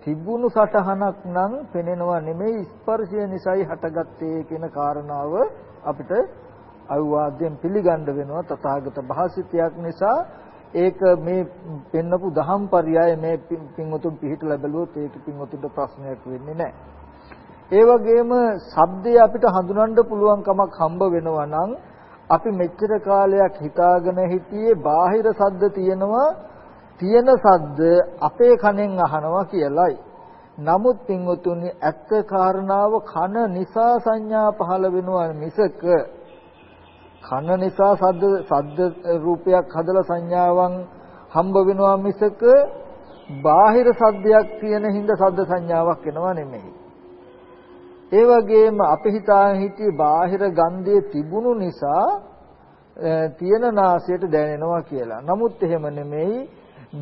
Speaker 1: තිබුණු සටහනක් නම් පෙනෙනවා නෙමෙයි ස්පර්ශය නිසායි හටගත්තේ කියන කාරණාව අපිට අවිවාදයෙන් පිළිගන්න වෙනවා තථාගත භාසිතයක් නිසා ඒක මේ පෙන්නපු දහම් පරයය මේ පින්වතුන් පිළිහිටලා බැලුවොත් ඒක පින්වතුන්ට ප්‍රශ්නයක් වෙන්නේ නැහැ. ඒ වගේම shabdය අපිට හඳුනන්න පුළුවන් කමක් හම්බ වෙනවා නම් අපි මෙච්චර කාලයක් හිතාගෙන හිටියේ බාහිර සද්ද තියෙනවා තියෙන සද්ද අපේ කනෙන් අහනවා කියලයි. නමුත් පින්වතුනි ඇත්ත කාරණාව කන නිසා සංඥා පහළ වෙනවා මිසක කන නිසා සද්ද සද්ද රූපයක් හදලා සංඥාවන් හම්බ වෙනවා මිසක බාහිර සද්දයක් තියෙන හින්දා සද්ද සංඥාවක් එනවා නෙමෙයි. ඒ වගේම අපි හිතාගෙන හිටියේ බාහිර ගන්ධය තිබුණු නිසා තියෙන නාසයට දැනෙනවා කියලා. නමුත් එහෙම නෙමෙයි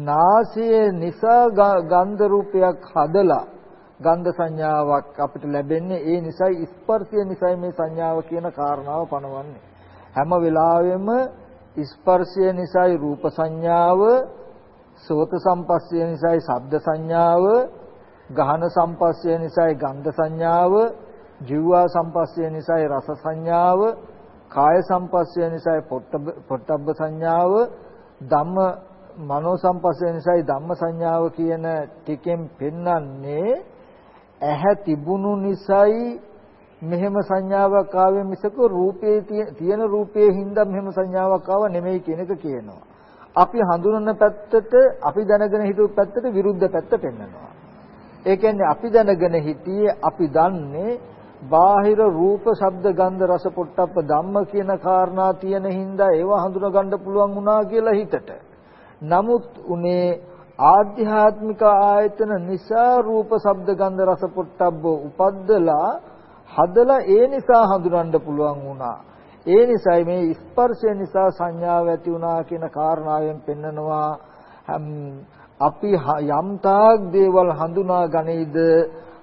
Speaker 1: නාසය නිසා ගන්ධ රූපයක් හදලා ගන්ධ සංඥාවක් අපිට ලැබෙන්නේ ඒ නිසයි ස්පර්ශය නිසයි මේ සංඥාව කියන කාරණාව පනවන්නේ හැම වෙලාවෙම ස්පර්ශය නිසයි රූප සංඥාව සෝත සම්පස්සය නිසයි ශබ්ද සංඥාව ගහන සම්පස්සය නිසයි ගන්ධ සංඥාව ජීවා සම්පස්සය නිසායි රස සංඥාව, කාය සම්පස්සය නිසායි පොට්ටබ්බ සංඥාව, ධම්ම මනෝ සම්පස්සය නිසායි ධම්ම සංඥාව කියන ටිකෙන් පෙන්වන්නේ ඇහැ තිබුණු නිසායි මෙහෙම සංඥාවක් ආවේ මිසක රූපේ තියෙන රූපයේ හින්දා මෙහෙම සංඥාවක් ආව නෙමෙයි කියන එක කියනවා. අපි හඳුනන පැත්තට අපි දැනගෙන හිටපු පැත්තට විරුද්ධ පැත්ත පෙන්වනවා. ඒ කියන්නේ අපි දැනගෙන හිටියේ අපි දන්නේ බාහිර රූප, ශබ්ද, ගන්ධ, රස, පොට්ටප්ප ධම්ම කියන කාරණා තියෙන හින්දා ඒවා හඳුනා ගන්න පුළුවන් වුණා කියලා හිතට. නමුත් උනේ ආධ්‍යාත්මික ආයතන නිසා රූප, ශබ්ද, ගන්ධ, රස, පොට්ටබ්බ උපද්දලා හදලා ඒ නිසා හඳුනන්න පුළුවන් වුණා. ඒ නිසායි මේ ස්පර්ශය නිසා සංඥාව ඇති වුණා කියන කාරණාවෙන් පෙන්නනවා අපි යම් තාක් දේවල් හඳුනා ගනේද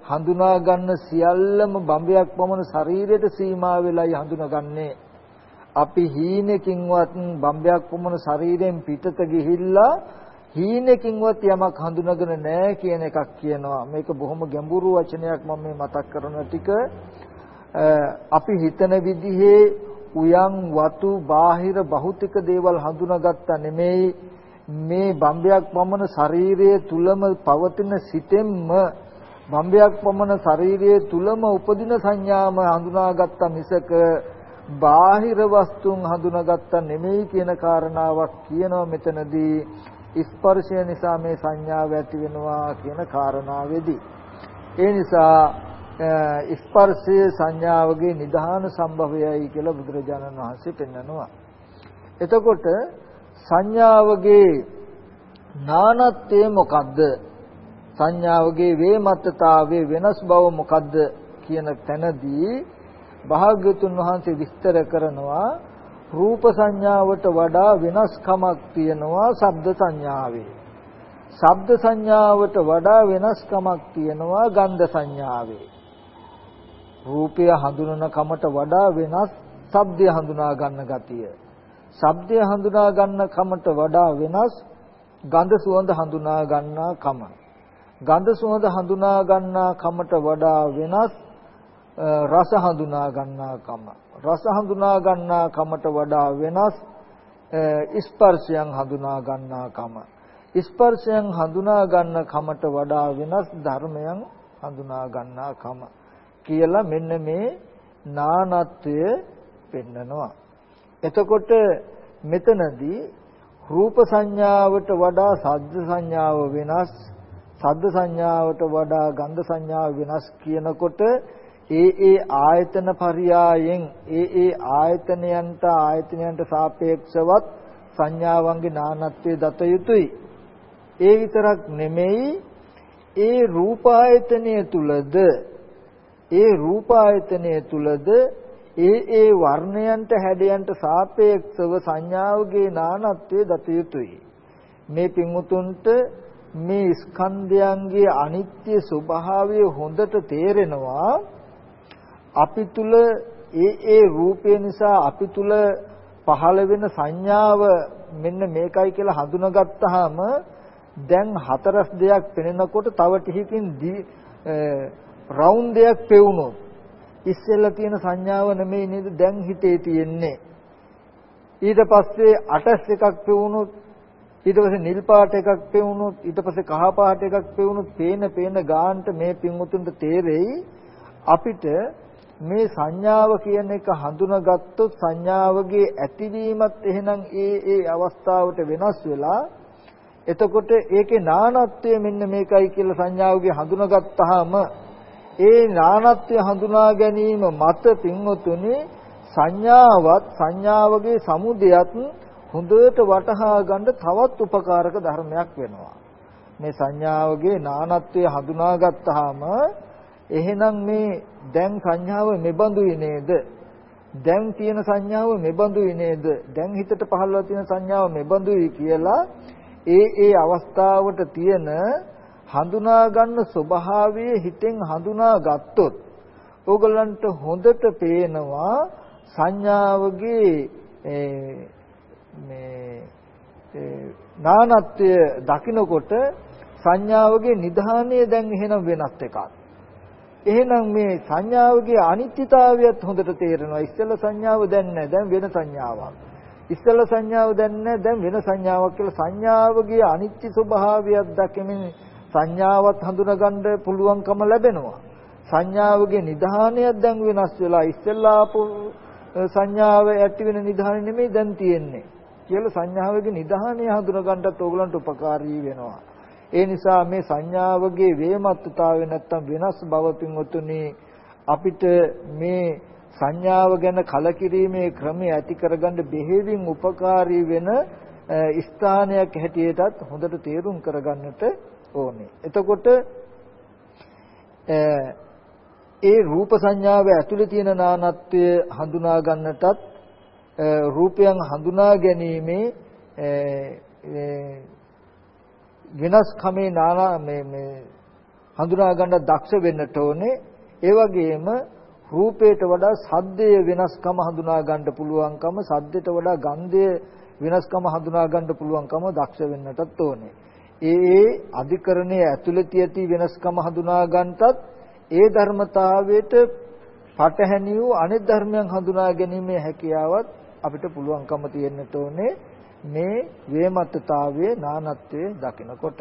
Speaker 1: හඳුනා ගන්න සියල්ලම බඹයක් පමණ ශරීරයට සීමා වෙලයි හඳුනාගන්නේ. අපි හීනකින්වත් බම්බයක් පමණ ශරීරයෙන් පිටත ගිහිල්ලා හීනකින්වත් යමක් හඳුනගෙන නැහැ කියන එකක් කියනවා. මේක බොහොම ගැඹුරු වචනයක් මම මේ මතක් කරන ටික. අපි හිතන විදිහේ උයන් වතු බාහිර භෞතික දේවල් හඳුනාගත්තා නෙමෙයි. මේ බම්බයක් පමණ ශරීරයේ තුලම පවතින සිතෙන්ම බම්බයක් පමණ ශරීරයේ තුලම උපදින සංඥාම හඳුනාගත්තා මිසක බාහිර වස්තුන් හඳුනාගත්තා නෙමෙයි කියන කාරණාවක් කියනවා මෙතනදී. ස්පර්ශය නිසා මේ සංඥාව ඇති වෙනවා කියන කාරණාවේදී. ඒ නිසා ස්පර්ශයේ සංඥාවගේ නිධාන සම්භවයයි කියලා බුදුරජාණන් වහන්සේ පෙන්නනවා. එතකොට සංඥාවගේ නානත්වය මොකද්ද සංඥාවගේ වේමත්තතාවයේ වෙනස් බව මොකද්ද කියන තැනදී භාග්‍යතුන් වහන්සේ විස්තර කරනවා රූප සංඥාවට වඩා වෙනස්කමක් තියෙනවා ශබ්ද සංඥාවේ. ශබ්ද සංඥාවට වඩා වෙනස්කමක් තියෙනවා ගන්ධ සංඥාවේ. රූපය හඳුනන කමට වඩා වෙනස් ශබ්දය හඳුනා ගන්න ගතිය. ශබ්දය හඳුනා ගන්න කමට වඩා වෙනස් ගන්ධ සුවඳ හඳුනා ගන්නා කම. ගන්ධ සුවඳ හඳුනා ගන්නා කමට වඩා වෙනස් රස හඳුනා ගන්නා කම. රස හඳුනා ගන්නා කමට වඩා වෙනස් ස්පර්ශයන් හඳුනා ගන්නා කම. ස්පර්ශයන් හඳුනා ගන්න කමට වඩා වෙනස් ධර්මයන් හඳුනා ගන්නා කම කියලා මෙන්න මේ නානත්වය පෙන්නනවා. එතකොට මෙතනදී රූප සංඥාවට වඩා සද්ද සංඥාව වෙනස් සද්ද සංඥාවට වඩා ගන්ධ සංඥාව වෙනස් කියනකොට ඒ ඒ ආයතන පරියායෙන් ඒ ඒ ආයතනයන්ට ආයතනයන්ට සාපේක්ෂවත් සංඥාවන්ගේ නානත්වයේ දත යුතුයි. ඒ විතරක් නෙමෙයි ඒ රූපායතනය තුලද ඒ රූපායතනය තුලද ඒ ඒ වර්ණයන්ට හැඩයන්ට සාපේක්ෂව සංඥාවගේ නානත්වයේ දත යුතුයි. මේ පින්වුතුන්ට මේ ස්කන්ධයන්ගේ අනිත්‍ය ස්වභාවය හොඳට තේරෙනවා අපි තුල ඒ ඒ රූපය නිසා අපි තුල පහළ වෙන සංඥාව මෙන්න මේකයි කියලා හඳුනාගත්තාම දැන් හතරස් දෙයක් පෙනෙනකොට තව ටිකකින් රවුන්ඩ් දෙයක් පෙවුනොත් ඉස්සෙල්ලා තියෙන සංඥාව නෙමෙයි නේද දැන් හිතේ තියෙන්නේ. ඊට පස්සේ අටස් එකක් පෙවුනොත් ඊට පස්සේ නිල් පාට එකක් පෙවුනොත් ඊට පස්සේ කහ පාට එකක් පෙවුනොත් පේන පේන ගානට මේ පින් උතුම්ට තේරෙයි අපිට මේ සංඥාව කියන එක හඳුනාගත්තොත් සංඥාවගේ ඇතිවීමත් එහෙනම් ඒ ඒ අවස්ථාවට වෙනස් වෙලා එතකොට ඒකේ නානත්වය මෙන්න මේකයි කියලා සංඥාවගේ හඳුනාගත්තාම ඒ නානත්වය හඳුනා ගැනීම මත පින්වතුනි සංඥාවත් සංඥාවගේ සමුදයත් හොඳට වටහා ගන්න තවත් උපකාරක ධර්මයක් වෙනවා මේ සංඥාවගේ නානත්වය හඳුනාගත්තාම එහෙනම් මේ දැන් සංඥාව මෙබඳුයි නේද? දැන් තියෙන සංඥාව මෙබඳුයි නේද? දැන් හිතට පහළලා තියෙන සංඥාව මෙබඳුයි කියලා ඒ ඒ අවස්ථාවට තියෙන හඳුනා ගන්න ස්වභාවයේ හිතෙන් හඳුනා ගත්තොත් ඕගලන්ට හොඳට පේනවා සංඥාවගේ මේ නානත්වය දකිනකොට සංඥාවගේ නිධානය දැන් එහෙනම් වෙනස් එකක්. එහෙනම් මේ සංඥාවගේ අනිත්‍යතාවයත් හොඳට තේරෙනවා. ඉස්සෙල්ලා සංඥාව දැන් නැහැ. දැන් වෙන සංඥාවක්. ඉස්සෙල්ලා සංඥාව දැන් නැහැ. දැන් වෙන සංඥාවක් කියලා සංඥාවගේ අනිත්‍ය ස්වභාවයක් දැකීමෙන් සංඥාවත් හඳුනගන්න පුළුවන්කම ලැබෙනවා. සංඥාවගේ නිධානයක් දැන් වෙනස් වෙලා ඉස්සෙල්ලා ආපු සංඥාව ඇති වෙන නිධානය නෙමෙයි දැන් තියෙන්නේ. කියලා සංඥාවගේ නිධානය හඳුනගන්නත් ඕගලන්ට උපකාරී වෙනවා. ඒ නිසා මේ සංඥාවගේ වේමත්තාවය නැත්තම් වෙනස් බව පින්වතුනි අපිට මේ සංඥාව ගැන කලකිරීමේ ක්‍රමය ඇති කරගන්න බෙහෙවින් උපකාරී වෙන ස්ථානයක් හැටියටත් හොඳට තේරුම් කරගන්නට ඕනේ. එතකොට ඒ රූප සංඥාව ඇතුලේ තියෙන නානත්වය හඳුනා ගන්නටත් රූපයන් හඳුනා ගැනීමේ වෙනස්කමේ නානා මේ මේ හඳුනා ගන්න දක්ෂ වෙන්නට ඕනේ. ඒ වගේම රූපයට වඩා සද්දය වෙනස්කම හඳුනා ගන්න පුළුවන්කම සද්දයට වඩා ගන්ධය වෙනස්කම හඳුනා ගන්න පුළුවන්කම දක්ෂ වෙන්නටත් ඕනේ. ඒ ඒ අධිකරණයේ ඇතුළත ඇති වෙනස්කම හඳුනා ගන්නටත් ඒ ධර්මතාවයට පටහැනි වූ අනිත් ධර්මයන් හඳුනා ගැනීමේ හැකියාවත් අපිට පුළුවන්කම තියෙන්නට ඕනේ. මේ වේමත්තතාවයේ නානත්වයේ දකිනකොට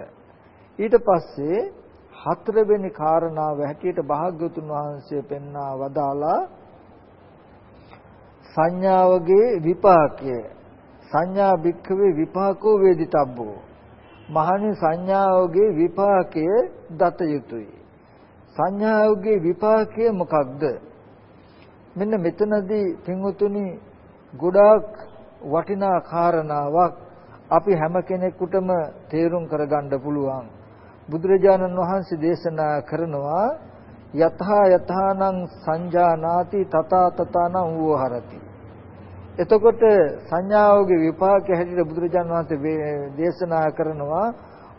Speaker 1: ඊට පස්සේ හතරවෙනි කාරණාව හැටියට භාග්‍යතුන් වහන්සේ පෙන්වා වදාලා සංඥාවගේ විපාකය සංඥා භික්ඛවේ විපාකෝ වේදිතබ්බෝ මහණි සංඥාවගේ විපාකය දත යුතුය සංඥාවගේ විපාකය මොකක්ද මෙන්න මෙතනදී පින්වතුනි ගොඩාක් වටිනා කාරණාවක් අපි හැම කෙනෙකුටම තේරුම් කරගන්න පුළුවන්. බුදුරජාණන් වහන්සේ දේශනා කරනවා යතහා යතහානං සංජානාති තථා තථානං වූහරති. එතකොට සංඥාවගේ විපාක හැටියට බුදුරජාණන් වහන්සේ දේශනා කරනවා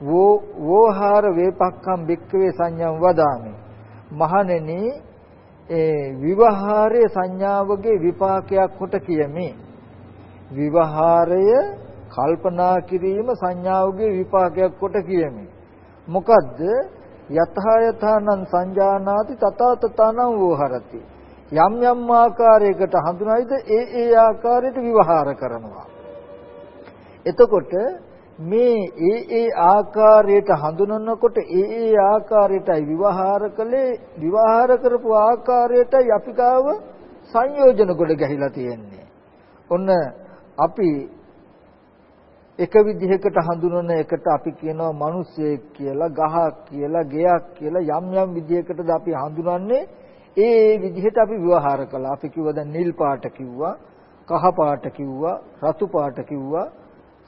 Speaker 1: වෝ වෝහාර වේපක්ඛම් බික්කවේ සංඥම් වදාමි. මහණෙනි ඒ විවහාරයේ සංඥාවගේ විපාකයක් කොට කියමි. විවහාරය කල්පනා කිරීම සංඥාවගේ විපාකයක් කොට කියමි. මොකද්ද? යතහා යතානං සංජානාති තථා තථානං වෝහරති. යම් යම් ආකාරයකට හඳුනයිද ඒ ඒ ආකාරයට විවහාර කරනවා. එතකොට මේ ඒ ඒ ආකාරයට හඳුනනකොට ඒ ඒ ආකාරයටයි විවහාර කළේ විවහාර කරපු ආකාරයටයි අපි ගාව සංයෝජන කොට ගැහිලා තියෙන්නේ. ඔන්න අපි එක විදිහකට හඳුනන එකට අපි කියනවා මිනිස්සෙක් කියලා, ගහක් කියලා, ගෙයක් කියලා යම් යම් විදිහකටද අපි හඳුනන්නේ ඒ ඒ විදිහට අපි ව්‍යවහාර කළා. අපි කිව්වා දැන් නිල් පාට කිව්වා, කහ පාට කිව්වා, රතු පාට කිව්වා,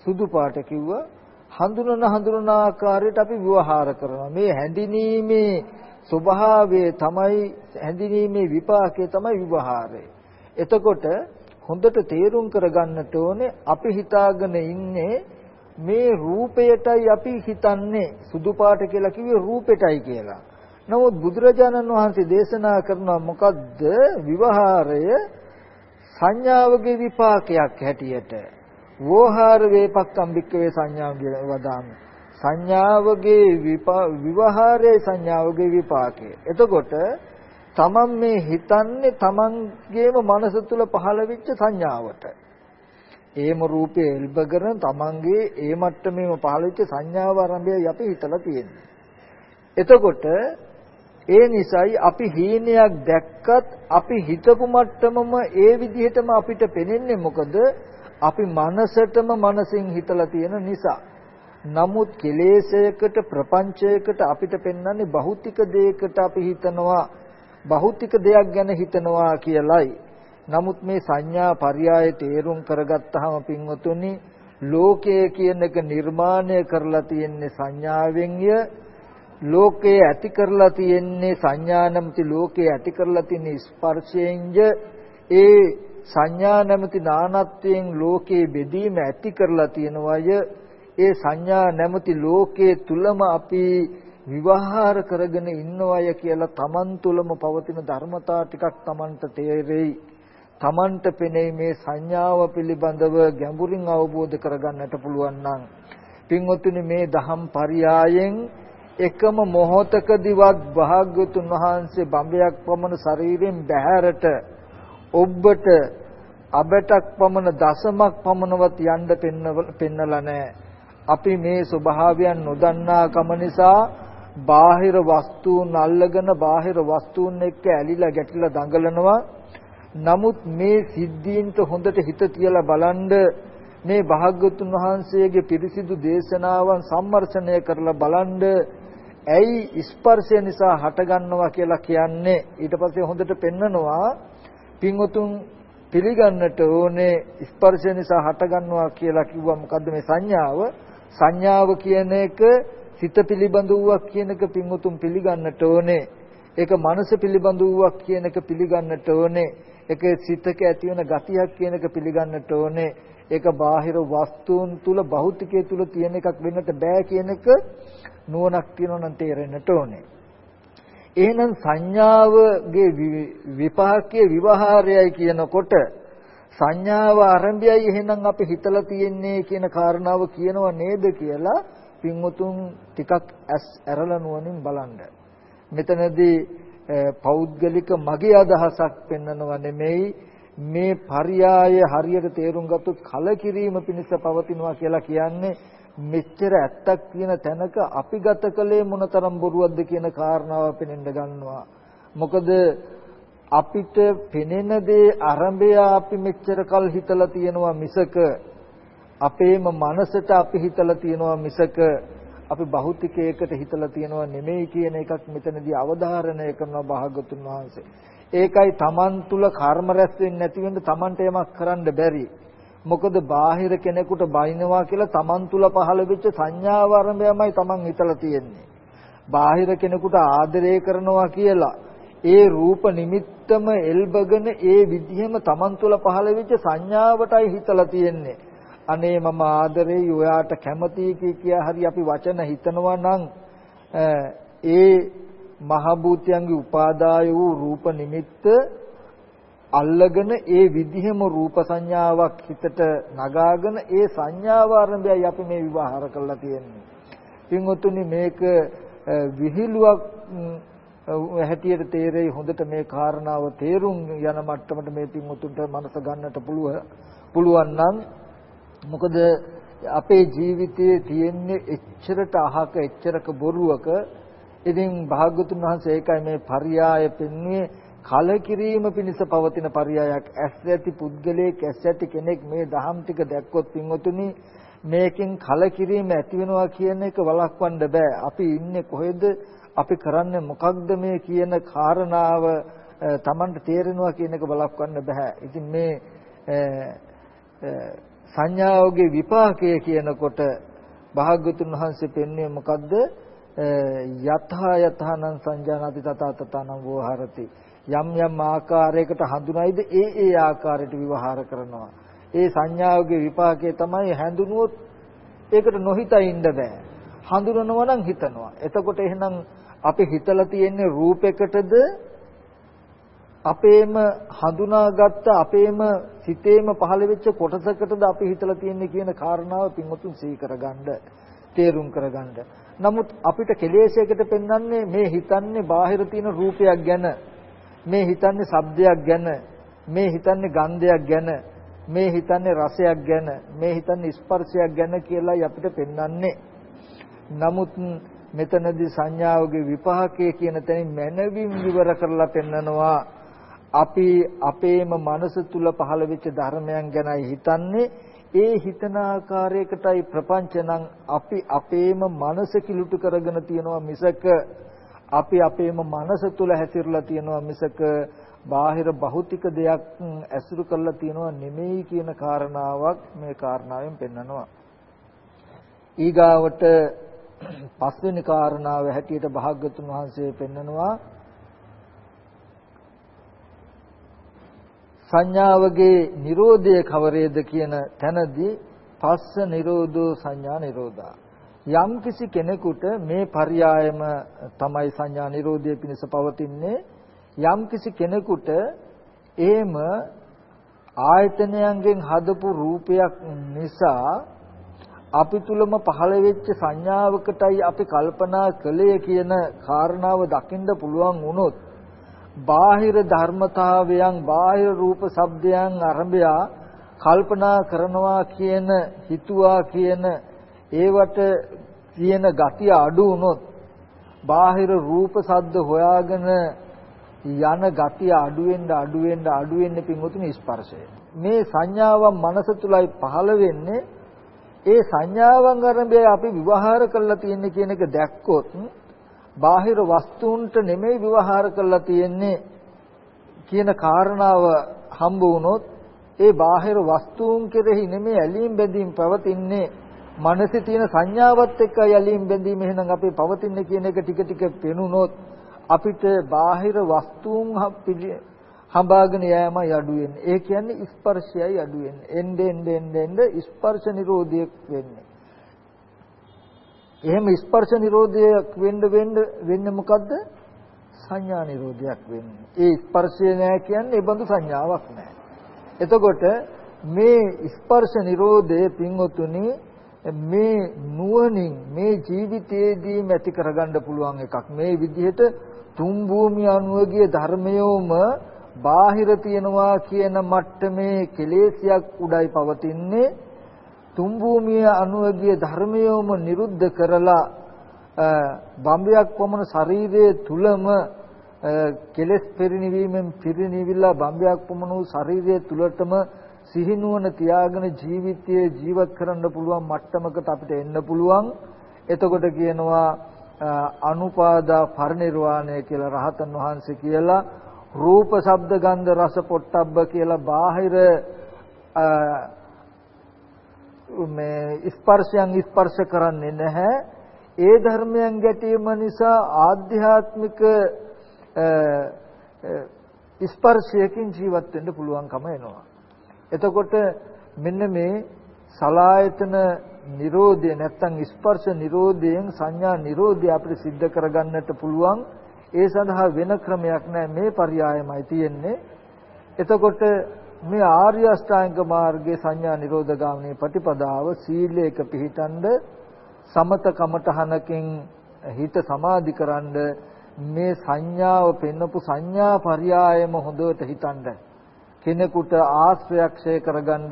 Speaker 1: සුදු පාට කිව්වා. හඳුනන හඳුනන ආකාරයට අපි ව්‍යවහාර කරනවා. මේ හැඳිනීමේ ස්වභාවය තමයි හැඳිනීමේ විපාකය තමයි විවහාරය. එතකොට හොඳට තේරුම් කරගන්නට ඕනේ අපි හිතාගෙන ඉන්නේ මේ රූපයටයි අපි හිතන්නේ සුදු පාට කියලා කිව්වේ රූපෙටයි කියලා. නමුත් බුදුරජාණන් වහන්සේ දේශනා කරනවා මොකද්ද විවහාරය සංඥාවගේ විපාකයක් හැටියට. වෝහාර වේපක්කම් බික්කවේ සංඥාවගේ වදාමි. සංඥාවගේ විවහාරයේ සංඥාවගේ විපාකය. එතකොට තමන් මේ හිතන්නේ තමන්ගේම මනස තුල පහළ වෙච්ච සංඥාවට. ඒම රූපේ එල්බගෙන තමන්ගේ ඒ මට්ටමේම පහළ වෙච්ච සංඥාව ආරම්භයයි අපි හිතලා තියෙන්නේ. එතකොට ඒ නිසායි අපි හීනයක් දැක්කත් අපි හිතපු මට්ටමම ඒ විදිහටම අපිට පෙනෙන්නේ මොකද අපි මනසටම මනසින් හිතලා තියෙන නිසා. නමුත් කෙලෙසයකට ප්‍රපංචයකට අපිට පෙන්වන්නේ භෞතික දෙයකට අපි හිතනවා භෞතික දෙයක් ගැන හිතනවා කියලයි. නමුත් මේ සංඥා පරයය තේරුම් කරගත්තාම පින්වතුනි ලෝකය කියන එක නිර්මාණය කරලා තියෙන්නේ සංඥාවෙන්ය ලෝකයේ ඇති කරලා තියෙන්නේ සංඥා නැමැති ලෝකයේ ඇති කරලා තියෙන ස්පර්ශයෙන්ය ඒ සංඥා නැමැති නානත්වයෙන් ලෝකයේ බෙදීම ඇති කරලා තියෙනවය. ඒ සංඥා නැමැති ලෝකයේ තුලම අපි විවහාර කරගෙන ඉන්නවය කියලා Taman තුලම පවතින ධර්මතා ටිකක් Tamanට තේරෙයි. Tamanට පෙනෙයි මේ සංඥාව පිළිබඳව ගැඹුරින් අවබෝධ කරගන්නට පුළුවන් නම්. පින්වත්නි මේ දහම් පරයයන් එකම මොහොතකදීවත් භාග්‍යතුන් වහන්සේ බඹයක් පමණ ශරීරයෙන් බැහැරට ඔබට අබටක් පමණ දසමක් පමණවත් යන්න පෙන්නලා නැහැ. අපි මේ ස්වභාවයන් නොදන්නා කම නිසා බාහිර වස්තුන් අල්ලගෙන බාහිර වස්තුන් එක්ක ඇලිලා ගැටිලා දඟලනවා. නමුත් මේ සිද්ධීන්ට හොඳට හිත තියලා බලන්ඩ මේ භාග්‍යතුන් වහන්සේගේ පිරිසිදු දේශනාවන් සම්මර්ෂණය කරලා බලන්ඩ ඇයි ස්පර්ශය නිසා හටගන්නවා කියලා කියන්නේ? ඊට පස්සේ හොඳට පෙන්නනවා පින්වතුන් පිළිගන්නට ඕනේ ස්පර්ශය නිසා හටගන්නවා කියලා කිව්වා. මොකද්ද මේ සංඥාව? සංඥාව කියන එක සිත පිළිබඳ වූවක් කියන එක පින්වතුන් පිළිගන්නට ඕනේ. ඒක මනස පිළිබඳ වූවක් කියන එක පිළිගන්නට ඕනේ. ඒක සිතක ඇති වෙන ගතියක් කියන එක පිළිගන්නට ඕනේ. ඒක බාහිර වස්තුන් තුල භෞතිකයේ තුල තියෙන එකක් වෙන්නට බෑ කියන එක නුවණක් තියෙනවා නම් තේරෙන්නට ඕනේ. එහෙනම් සංඥාවගේ විපාකයේ විවහාරයයි කියනකොට සංඥාව ආරම්භයයි එහෙනම් අපි හිතලා තියෙන්නේ කියන කාරණාව කියනව නේද කියලා පින්වතුන් ටිකක් ඇස් ඇරලා නුවණින් බලන්න. මෙතනදී පෞද්ගලික මගේ අදහසක් පෙන්නනව නෙමෙයි මේ පරියාය හරියට තේරුම් ගත්තොත් කලකිරීම පිණිස පවතිනවා කියලා කියන්නේ මෙච්චර ඇත්තක් කියන තැනක අපි ගත කළේ මොනතරම් බොරුවක්ද කියන කාරණාව පෙනෙන්න ගන්නවා. මොකද අපිට පෙනෙන දේ අරඹය අපි මෙච්චර කල් හිතලා තියෙනවා මිසක අපේම මනසට අපි හිතලා තියෙනවා මිසක අපි භෞතිකයකට හිතලා තියෙනවා නෙමෙයි කියන එකක් මෙතනදී අවධාරණය කරනවා භාගතුන් වහන්සේ. ඒකයි Taman තුල කර්ම රැස් වෙන්නේ නැති වෙන්න Tamanට යමක් කරන්න බැරි. මොකද බාහිර කෙනෙකුට බයිනවා කියලා Taman තුල පහළ වෙච්ච සංඥාව ආරම්භයමයි Taman හිතලා තියෙන්නේ. බාහිර කෙනෙකුට ආදරය කරනවා කියලා ඒ රූප නිමිත්තම එල්බගෙන ඒ විදිහම Taman තුල පහළ වෙච්ච සංඥාවටයි හිතලා තියෙන්නේ. අනේ මම ආදරෙයි ඔයාට කැමතියි කියා හරි අපි වචන හිතනවා නම් ඒ මහ භූතයන්ගේ උපාදාය වූ රූප නිමිත්ත අල්ලගෙන ඒ විදිහම රූප සංඥාවක් හිතට නගාගෙන ඒ සංඥාව ආරම්භයයි අපි මේ විවාහර කරලා තියෙන්නේ. පින්වතුනි මේක විහිළුවක් හැටියට තේරෙයි හොඳට මේ කාරණාව තේරුම් යන මට්ටමට මේ පින්වතුන්ට මනස ගන්නට පුළුවන් පුළුවන් නම් මොකද අපේ ජීවිතයේ තියෙන්නේ එච්චරට අහක එච්චරක බොරුවක ඉතින් භාග්‍යතුන් වහන්සේ ඒකයි මේ පරියාය පෙන්වන්නේ කලකිරීම පිණිස පවතින පරයයක්. ඇස් ඇති පුද්ගලයෙක් ඇස් ඇති කෙනෙක් මේ දහම් ටික දැක්කොත් පින්වතුනි මේකෙන් කලකිරීම ඇති වෙනවා කියන එක වළක්වන්න බෑ. අපි ඉන්නේ කොහෙද? අපි කරන්නේ මොකක්ද මේ කියන කාරණාව Tamanට තේරෙනවා කියන එක වළක්වන්න බෑ. ඉතින් මේ සංඥාවගේ විපාකය කියනකොට භාග්‍යතුන් වහන්සේ පෙන්වන්නේ මොකද්ද? යථා යථානං සංජානාති තථා තථානං වෝහරති. යම් යම් ආකාරයකට හඳුනයිද ඒ ඒ ආකාරයට විවහාර කරනවා. ඒ සංඥාවගේ විපාකයේ තමයි හැඳුනුවොත් ඒකට නොහිතා ඉන්න බෑ. හඳුනනවා නම් හිතනවා. එතකොට එහෙනම් අපි හිතලා තියෙන්නේ රූපයකටද අපේම හඳුනාගත්ත අපේම සිතේම පහළ වෙච්ච කොටසකටද අපි හිතලා තියෙන්නේ කියන කාරණාව පින්වතුන් සිහි කරගන්න තේරුම් කරගන්න. නමුත් අපිට කෙලෙසයකට පෙන්වන්නේ මේ හිතන්නේ බාහිර තියෙන රූපයක් ගැන මේ හිතන්නේ ශබ්දයක් ගැන මේ හිතන්නේ ගන්ධයක් ගැන මේ හිතන්නේ රසයක් ගැන මේ හිතන්නේ ස්පර්ශයක් ගැන කියලායි අපිට පෙන්වන්නේ. නමුත් මෙතනදී සංඥාවගේ විපාකයේ කියන තැනින් මනවින් විවර කරලා පෙන්නනවා. අපි අපේම මනස තුල පහළ වෙච්ච ධර්මයන් ගැනයි හිතන්නේ. ඒ හිතන ආකාරයකටයි ප්‍රපංච නම් අපි අපේම මනස කිලුට කරගෙන තියනවා මිසක අපි අපේම මනස තුල හැසිරලා තියෙනවා මිසක බාහිර භෞතික දෙයක් ඇසුරු කරලා තියෙනවා නෙමෙයි කියන කාරණාවක් මේ කාරණාවෙන් පෙන්නනවා. ඊගාවට පස්වෙනි කාරණාව හැටියට භාග්‍යතුන් වහන්සේ පෙන්නනවා සංඥාවගේ Nirodhe කවරේද කියන තැනදී පස්ස නිරෝධෝ සංඥා නිරෝධා යම්කිසි කෙනෙකුට මේ පරයයම තමයි සංඥා නිරෝධය පිණිස පවතින්නේ. යම්කිසි කෙනෙකුට ඒම ආයතනයන්ගෙන් හදපු රූපයක් නිසා අපි තුලම පහළ වෙච්ච සංඥාවකටයි අපි කල්පනා කළේ කියන කාරණාව දකින්න පුළුවන් වුණොත් බාහිර ධර්මතාවයන් බාහිර රූප ශබ්දයන් අරඹයා කල්පනා කරනවා කියන හිතුවා කියන ඒවට තියෙන ගතිය අඩු වුණොත් බාහිර රූප ශබ්ද හොයාගෙන යන ගතිය අඩු වෙන්න අඩු වෙන්න අඩු වෙන්න පින්වතුනි ස්පර්ශය. මේ සංඥාවන් මනස තුලයි පහළ වෙන්නේ. ඒ සංඥාවන් අරඹය අපි විවහාර කරලා තියෙන්නේ කියන එක දැක්කොත් බාහිර වස්තුන්ට නෙමෙයි විවහාර කරලා තියෙන්නේ කියන කාරණාව හම්බ වුණොත් ඒ බාහිර වස්තුන් කෙරෙහි නෙමෙයි ඇලීම් බැඳීම් පවතින්නේ මනසේ තියෙන සංඥාවත් එක්ක ඇලීම් බැඳීම් එහෙනම් අපේ පවතින්නේ කියන එක ටික ටික පෙනුනොත් අපිට බාහිර වස්තුන් හඹාගෙන යෑමයි අඩු වෙන්නේ. ඒ කියන්නේ ස්පර්ශයයි අඩු වෙන්නේ. එnde ende ende ende ස්පර්ශ නිරෝධය වෙන්නේ. එහෙම ස්පර්ශ නිරෝධයක් වෙන්න වෙන්න වෙන්නේ මොකද්ද? සංඥා නිරෝධයක් වෙන්නේ. ඒ ස්පර්ශය නෑ කියන්නේ ඒ බඳු සංඥාවක් නෑ. එතකොට මේ ස්පර්ශ නිරෝධය පින්වතුනි මේ නුවණින් මේ ජීවිතයේදී ඇති කරගන්න පුළුවන් එකක්. මේ විදිහට තුන් භූමිය අනුවගේ ධර්මයෝම බාහිර තියනවා කියන මට්ටමේ කෙලෙසියක් උඩයි පවතින්නේ තුන් භූමිය අනුවගේ ධර්මයෝම නිරුද්ධ කරලා බම්බයක් වමන ශරීරයේ තුලම කෙලස් පරිණිවීමෙන් පිරිණිවිලා බම්බයක් වමන වූ ශරීරයේ තුලටම සිහිනුවන තියාගෙන ජීවිතයේ ජීවත් කරන්න පුළුවන් මට්ටමකට අපිට එන්න පුළුවන්. එතකොට කියනවා අනුපාදා පරිනිර්වාණය කියලා රහතන් වහන්සේ කියලා රූප ශබ්ද ගන්ධ රස පොට්ටබ්බ කියලා බාහිර මේ ස්පර්ශයන් ස්පර්ශ කරන්නේ නැහැ. ඒ ධර්මයන් ගැටීම නිසා ආධ්‍යාත්මික ස්පර්ශයකින් ජීවත් වෙන්න පුළුවන්කම එනවා. එතකොට මෙන්න මේ සලායතන නිරෝධය නැත්තම් ස්පර්ශ නිරෝධයෙන් සංඥා නිරෝධය අපිට सिद्ध කරගන්නට පුළුවන්. ඒ සඳහා වෙන ක්‍රමයක් නැහැ මේ පරයයමයි තියෙන්නේ. එතකොට මේ ආර්ය අෂ්ටාංග මාර්ගයේ සංඥා නිරෝධ ගාමිනී ප්‍රතිපදාව සීලයක පිහිටන්ද සමත කමඨහනකින් හිත සමාධිකරන්ද මේ සංඥාව පෙන්වපු සංඥා පරයයම හොඳට හිතන්නේ කෙනෙකුට ආශ්‍රයක්ෂය කරගන්න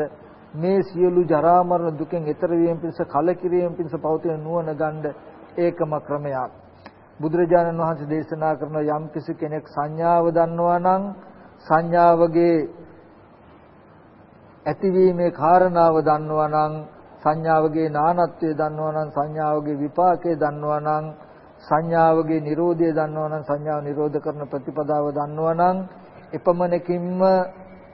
Speaker 1: මේ සියලු ජරා මරණ දුකෙන් එතර වීම පිණිස කලකිරීම පිණිස පවතින නුවණ ගන්න ඒකම ක්‍රමයක්. බුදුරජාණන් වහන්සේ දේශනා කරන යම් කිසි කෙනෙක් සංඥාව දන්නවා නම් සංඥාවගේ ඇතිවීමේ කාරණාව දන්නවා නම් සංඥාවගේ නානත්වය දන්නවා නම් සංඥාවගේ විපාකය දන්නවා නම් සංඥාවගේ Nirodha දන්නවා නම් සංඥාව නිරෝධ කරන ප්‍රතිපදාව දන්නවා නම් එපමණකින්ම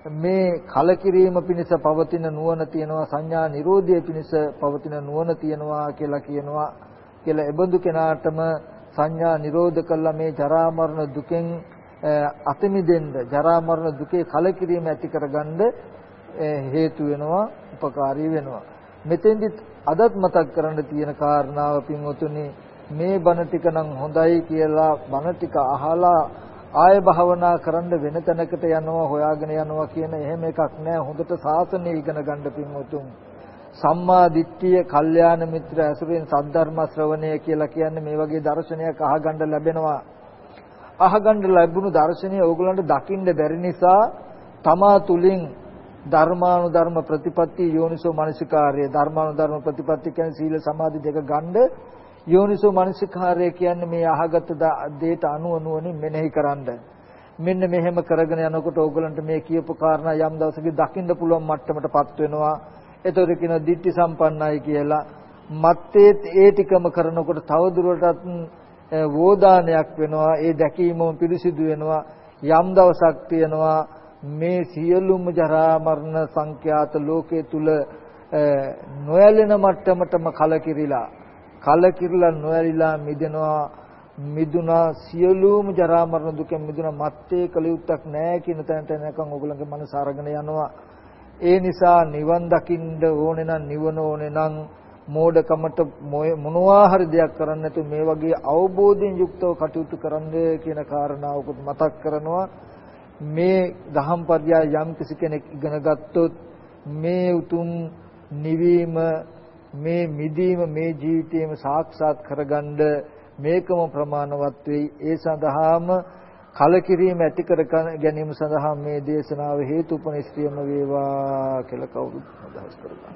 Speaker 1: මේ කලකිරීම පිණිස පවතින නුවණ තියනවා සංඥා Nirodha පිණිස පවතින නුවණ තියනවා කියලා කියනවා. කියලා එබඳු කෙනාටම සංඥා නිරෝධ කළා මේ ජරා මරණ දුකෙන් අත මිදෙන්න ජරා මරණ දුකේ කලකිරීම ඇති කරගන්න හේතු වෙනවා උපකාරී වෙනවා. මෙතෙන්දි අදත් මතක් කරන්න තියෙන කාරණාව පින්වතුනි මේ බණ ටික නම් හොඳයි කියලා බණ ටික අහලා ආය භාවනා කරන්න වෙන තැනකට යනවා හොයාගෙන යනවා කියන එහෙම එකක් නෑ හොඳට සාසනය ඉගෙන ගන්න පින්වතුන් සම්මා දිට්ඨිය, කල්යාණ මිත්‍ර ඇසුරෙන් සද්ධර්ම ශ්‍රවණය කියලා කියන්නේ මේ වගේ දර්ශනයක් අහගන්න ලැබෙනවා. අහගන්න ලැබුණු දර්ශනය ඕගලන්ට දකින්න බැරි නිසා තමා තුලින් ධර්මානුධර්ම ප්‍රතිපatti යෝනිසෝ මනසිකාර්ය ධර්මානුධර්ම ප්‍රතිපatti කියන්නේ සීල සමාධි දෙක ගන්න යෝනිසෝ මනසිකාර්ය කියන්නේ මේ අහගත දේට අනුව නුවණින් මෙනෙහි කරන්න. මෙන්න මෙහෙම කරගෙන යනකොට ඕගලන්ට මේ කියපු කාරණා යම් දවසක දකින්න පුළුවන් මට්ටමටපත් වෙනවා. එතකොට කියන ditthi සම්පන්නයි කියලා මත්තේ ඒ ටිකම කරනකොට තවදුරටත් වෝදානයක් වෙනවා ඒ දැකීමම පිරිසිදු වෙනවා යම් දවසක් තියෙනවා මේ සියලුම ජරා මරණ සංඛ්‍යාත ලෝකයේ තුල නොයැලෙන මට්ටමටම කලකිරිලා කලකිරලා නොයැලිලා මිදෙනවා මිදුනා සියලුම ජරා මරණ දුකෙන් මිදුනා මත්තේ කලියුත්තක් නැහැ කියන තැනට එනකන් ඕගොල්ලන්ගේ මනස අරගෙන යනවා. ඒ නිසා නිවන් දකින්න ඕනේ නම් නිවන ඕනේ නම් මෝඩකමට මොනවා හරි දෙයක් කරන්න නැතු මේ වගේ අවබෝධයෙන් යුක්තව කටයුතු කරන්න කියන කාරණාවකුත් මතක් කරනවා. මේ දහම් පර්යාය යම් කිසි කෙනෙක් ඉගෙන ගත්තොත් මේ උතුම් නිවීම මේ මිදීම මේ ජීවිතේම සාක්ෂාත් කරගන්න මේකම ප්‍රමාණවත් වෙයි. ඒ සඳහාම කලකිරීම ඇති කර ගැනීම සඳහා මේ දේශනාව හේතුපනිස්ත්‍රියම වේවා කියලා කවුරුත් අදහස් කරගන්නවා.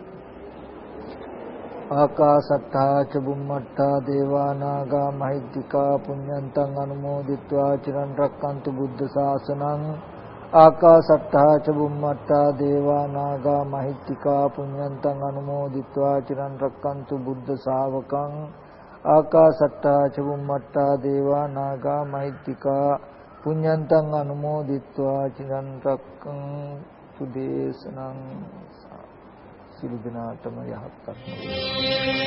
Speaker 1: ආකාසත්තා ච බුම්මත්තා දේවා නාග මහිද්దికා පුඤ්ඤන්තං අනුමෝදිත්වා චිරන් රැක්කන්තු බුද්ධ ශාසනං ආකාසට්ටා ච බුම්මට්ටා දේවා නාග මහිත්‍තිකා පුඤ්ඤන්තං අනුමෝදිත්වා චිරන් රැක්කන්තු බුද්ධ ශාවකං. ආකාසට්ටා ච බුම්මට්ටා දේවා නාග මහිත්‍තිකා පුඤ්ඤන්තං අනුමෝදිත්වා චිරන් රැක්කන්තු දේශනං. සිළු දිනාටම යහපත් කරනවා